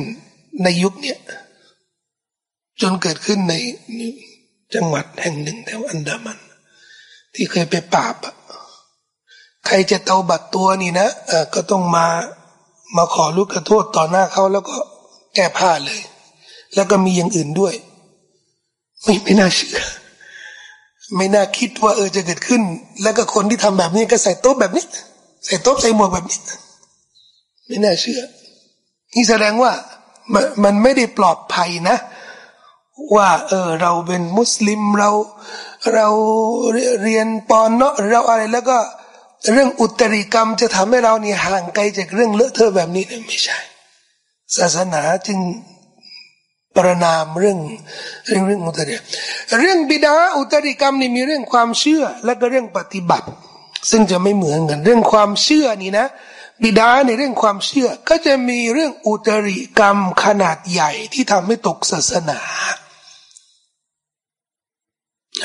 ในยุคเนี้ยจนเกิดขึ้นในจังหวัดแห่งหนึ่งแถวอันดามัน ที่เคยไปปราบ ใครจะเตาบัตรตัวนี่นะะก็ต้องมามาขอลูกกระโทษต่อหน้าเขาแล้วก็แก้ผ้าเลย แล้วก็มีอย่างอื่นด้วย ไม่ไม่น่าเชื่อ ไม่น่าคิดว่าเออจะเกิดขึ้น แล้วก็คนที่ทำแบบนี้ก็ใส่โต๊ะแบบนี้ ใส่โต๊ะใส่หมวกแบบนี้ ไม่น่าเชื่อ นี่แสดงว่ามันมันไม่ได้ปลอดภัยนะ ว่า เออ เราเป็นมุสลิมเรา เราเรียนปอนเนาะเราอะไรแล้วก็ เรื่องอุตริกรรมจะทำให้เรานี่ห่างไกลจากเรื่องเลอะเทอะแบบนี้เนี่ยไม่ใช่ ศาสนาจึงประนามเรื่องเรื่องเรื่องอุตริเรื่องบิดาอุตริกรรมนี่มีเรื่องความเชื่อ และก็เรื่องปฏิบัติ ซึ่งจะไม่เหมือนกัน เรื่องความเชื่อนี่นะ บิดาในเรื่องความเชื่อ ก็จะมีเรื่องอุตริกรรมขนาดใหญ่ที่ทำให้ตกศาสนา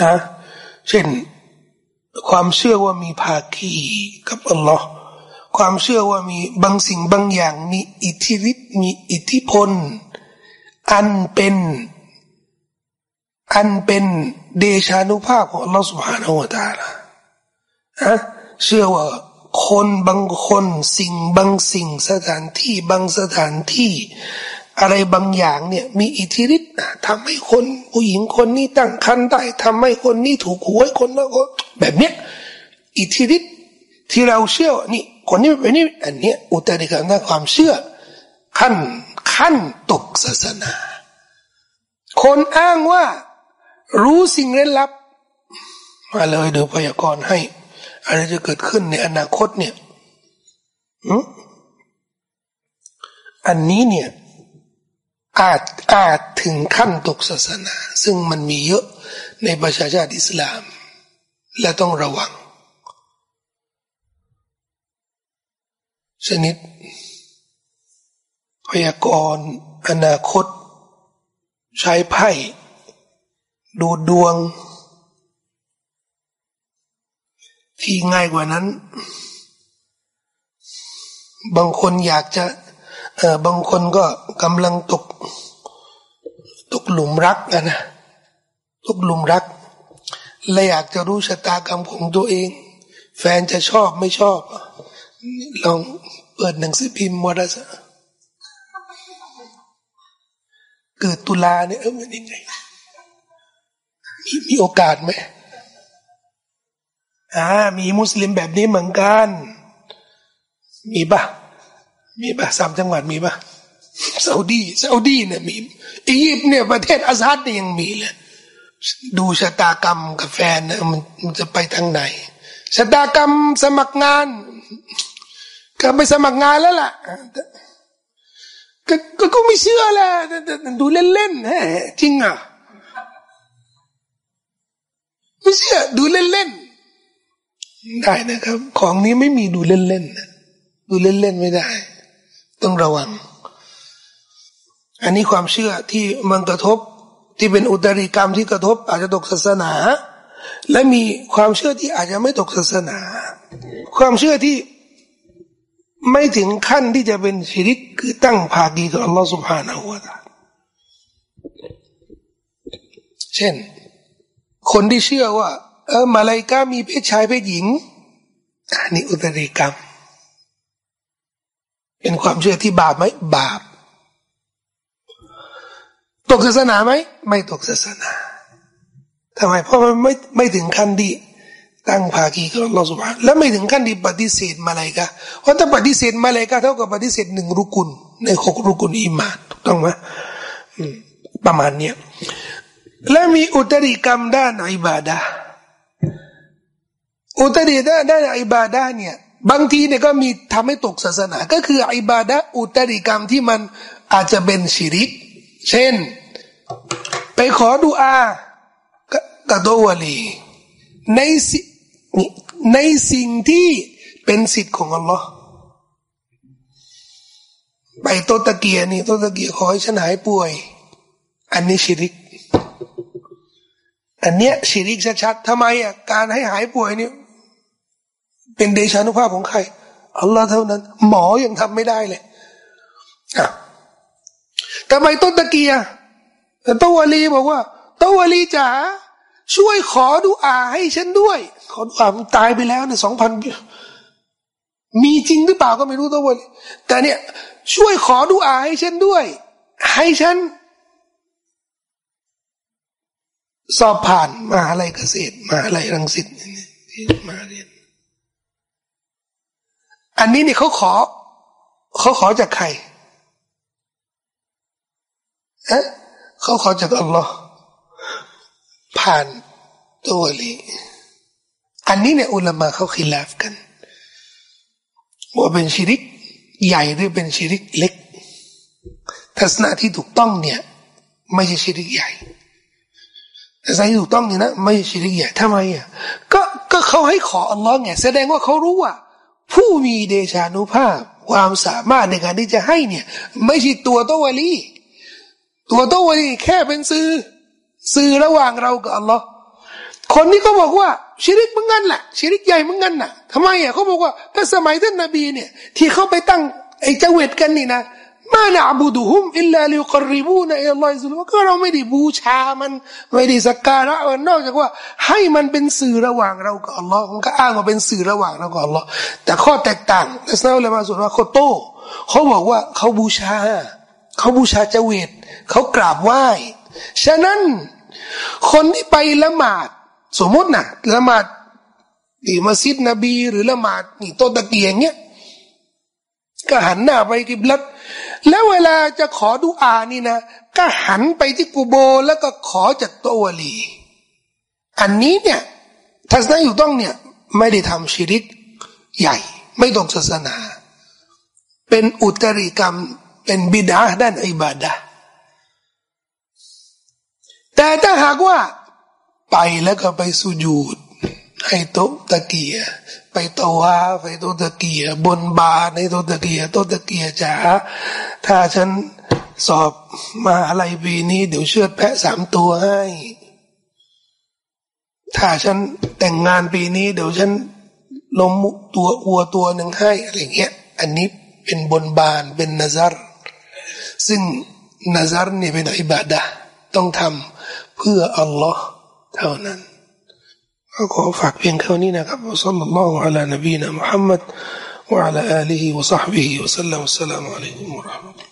ฮะเช่น ความเชื่อว่ามีภาคีกับอัลลอฮ์ความเชื่อว่ามีบางสิ่งบางอย่าง มีอิทธิฤทธิ์มีอิทธิพล อันเป็น อันเป็นเดชานุภาพของอัลลอฮ์สุบฮานาอูตาละอะเชื่อว่าคนบางคนสิ่งบางสิ่งสถานที่บางสถานที่ อะไรบางอย่างเนี่ย มีอิทธิฤทธิ์ทำให้คนผู้หญิงคนนี้ตั้งครรภ์ได้ทำให้คนนี้ถูกหวยคนแล้วก็แบบเนี้ยอิทธิฤทธิ์ที่เราเชื่อนี่ คนนี้เป็นนี่อันเนี้ยอุตริกรรมความเชื่อ ขั้นขั้นตกศาสนา คนอ้างว่ารู้สิ่งเร้นลับ มาเลยเดี๋ยวพยากรณ์ให้อะไรจะเกิดขึ้นในอนาคตเนี่ยอันนี้เนี่ย อาจอาจถึงขั้นตกศาสนา ซึ่งมันมีเยอะในประชาชาติอิสลาม และต้องระวัง ชนิด พยากรณ์อนาคต ใช้ไพ่ ดูดวง ที่ง่ายกว่านั้น บางคนอยากจะ บางคนก็กำลังตกตกหลุมรักนะนะตกหลุมรักและอยากจะรู้ชะตากรรมของตัวเอง แฟนจะชอบไม่ชอบ ลองเปิดหนังสือพิมพ์วารสารเกิดตุลาเนี่ยเออมันยังไงมีมีโอกาสไหมอ่ามีมุสลิมแบบนี้เหมือนกัน มีปะ มีปะสามจังหวัดมีปะซาอุดีซาอุดีเนี่ยมีอียิปต์เนี่ยประเทศอาซัดเนี่ยยังมีเลยดูชะตากรรมกับแฟนนะมันมันจะไปทางไหนชะตากรรมสมัครงาน ก็ไปสมัครงานแล้วล่ะก็ก็ก็ไม่เชื่อแหละดูเล่นๆฮะจริงอะไม่เชื่อดูเล่นๆได้นะครับ ของนี้ไม่มีดูเล่นๆดูเล่นๆไม่ได้ ต้องระวัง อันนี้ความเชื่อที่มันกระทบที่เป็นอุตริกรรมที่กระทบ อาจจะตกศาสนา และมีความเชื่อที่อาจจะไม่ตกศาสนา ความเชื่อที่ไม่ถึงขั้นที่จะเป็นชีริกคือตั้งภากีกับอัลลอฮฺสุบฮานาหัวตาเช่น คนที่เชื่อว่า เออมาลายกามีเพศชายเพศหญิงอันนี้อุตริกรรม เป็นความเชื่อที่บาปไหมบาป ตกศาสนาไหมไม่ตกศาสนาทำไมเพราะมันไม่ไม่ถึงขั้นที่ตั้งภาคีกับเราสุภาและไม่ถึงขั้นที่ปฏิเสธมาเลยกะเพราะถ้าปฏิเสธมาเลยกะเท่ากับปฏิเสธหนึ่งรุกุลในหกรุกุลอิมานถูกต้องไหมประมาณเนี้ยและมีอุตริกรรมด้านอิบาดาอุตริด้านด้านอิบาดาเนี่ย บางทีเนี่ยก็มีทำให้ตกศาสนา ก็คืออิบาดะอุตริกรรมที่มันอาจจะเป็นชิริก เช่น ไปขอดุอากับตัววลีในสิในสิ่งที่เป็นสิทธิ์ของอัลลอฮ์ไปโตตะเกียนี่โตตะเกียขอให้ฉันหายป่วย อันนี้ชิริก อันเนี้ยชิริกชัดๆทำไมอะการให้หายป่วยนี่ เป็นเดชานุภาพของใคร อัลลอฮ์เท่านั้น หมอยังทำไม่ได้เลยอะทำไมต้นตะเกียแต่ตวลีบอกว่าตวลีจ๋าช่วยขอดูอาให้ฉันด้วย ขอดูอาตายไปแล้วเนี่ยสองพันมีจริงหรือเปล่าก็ไม่รู้ตัวลีแต่เนี่ย ช่วยขอดูอาให้ฉันด้วย ให้ฉันสอบผ่านมาอะไรเกษตรมาอะไรรังสิตที่มาเรียน อันนี้เนี่ยเขาขอเขาขอจากใครเอ๊ะเขาขอจากอัลลอฮ์ผ่านตัวลีอันนี้เนี่ยอุลามะเขาขิลาฟกัน ว่าเป็นชิริก ใหญ่หรือเป็นชิริกเล็ก ทัศนะที่ถูกต้องเนี่ย ไม่ใช่ชิริกใหญ่ทัศนะที่ถูกต้องเนี่ยนะไม่ใช่ชิริกใหญ่ทำไมอะก็ก็เขาให้ขออัลลอฮ์ไงแสดงว่าเขารู้ว่า ผู้มีเดชานุภาพ ความสามารถในการที่จะให้เนี่ย ไม่ใช่ตัวตัววลี ตัวตัววลีแค่เป็นสื่อสื่อระหว่างเรากับอัลลอฮ์คนนี้เขาบอกว่าชิริกมึงงั้นแหละชิริกใหญ่มึงงั้นน่ะทำไมอะเขาบอกว่าถ้าสมัยท่านนบีเนี่ย ที่เขาไปตั้งไอ้เจวิตกันนี่นะ มานะบูดุฮุมอิลลาลิกริบูนะอิลลอฮิสุลก็เราไม่ได้บูชามันไม่ได้สักการะมันนอกจากว่า ให้มันเป็นสื่อระหว่างเรากับอัลลอฮ์มันก็อ้างว่าเป็นสื่อระหว่างเรากับอัลลอฮ์แต่ข้อแตกต่างนัสนาอุลามาส่วนว่าเขาโต้เขาบอกว่าเขาบูชา เขาบูชาเจวิตเขากราบไหว้ ฉะนั้น คนที่ไปละหมาด สมมตินะละหมาดที่มัสยิดนบี หรือละหมาดนี่โตตะเกียงเนี้ยก็หันหน้าไปกิบลัด แล้วเวลาจะขอดุอานี่นะ ก็หันไปที่กูโบแล้วก็ขอจากตัววลี อันนี้เนี่ยทัศนะอยู่ต้องเนี่ย ไม่ได้ทำชีริกใหญ่ ไม่ตรงศาสนา เป็นอุตริกรรมเป็นบิดาด้านอิบาดะแต่ถ้าหากว่าไปแล้วก็ไปสุญูดให้โตตะเกีย ตวาไปโตตะเกียบนบาในโตตะเกียโตตะเกียจ๋าถ้าฉันสอบมาอะไรปีนี้ เดี๋ยวเชือดแพะสามตัวให้ ถ้าฉันแต่งงานปีนี้ เดี๋ยวฉันลมตัววัวตัวหนึ่งให้อะไรเงี้ย อันนี้เป็นบนบานเป็นนาซารซึ่งนาซารนี่เป็นอิบาดะต้องทำเพื่ออัลลอฮ์เท่านั้น ก็ขอฝากเพียงเท่านี้นะครับสัลลัลลอฮุอะลานบีนะมุฮัมมัด وعلى آله وصحبه وسلم والسلام عليكم ورحمة الله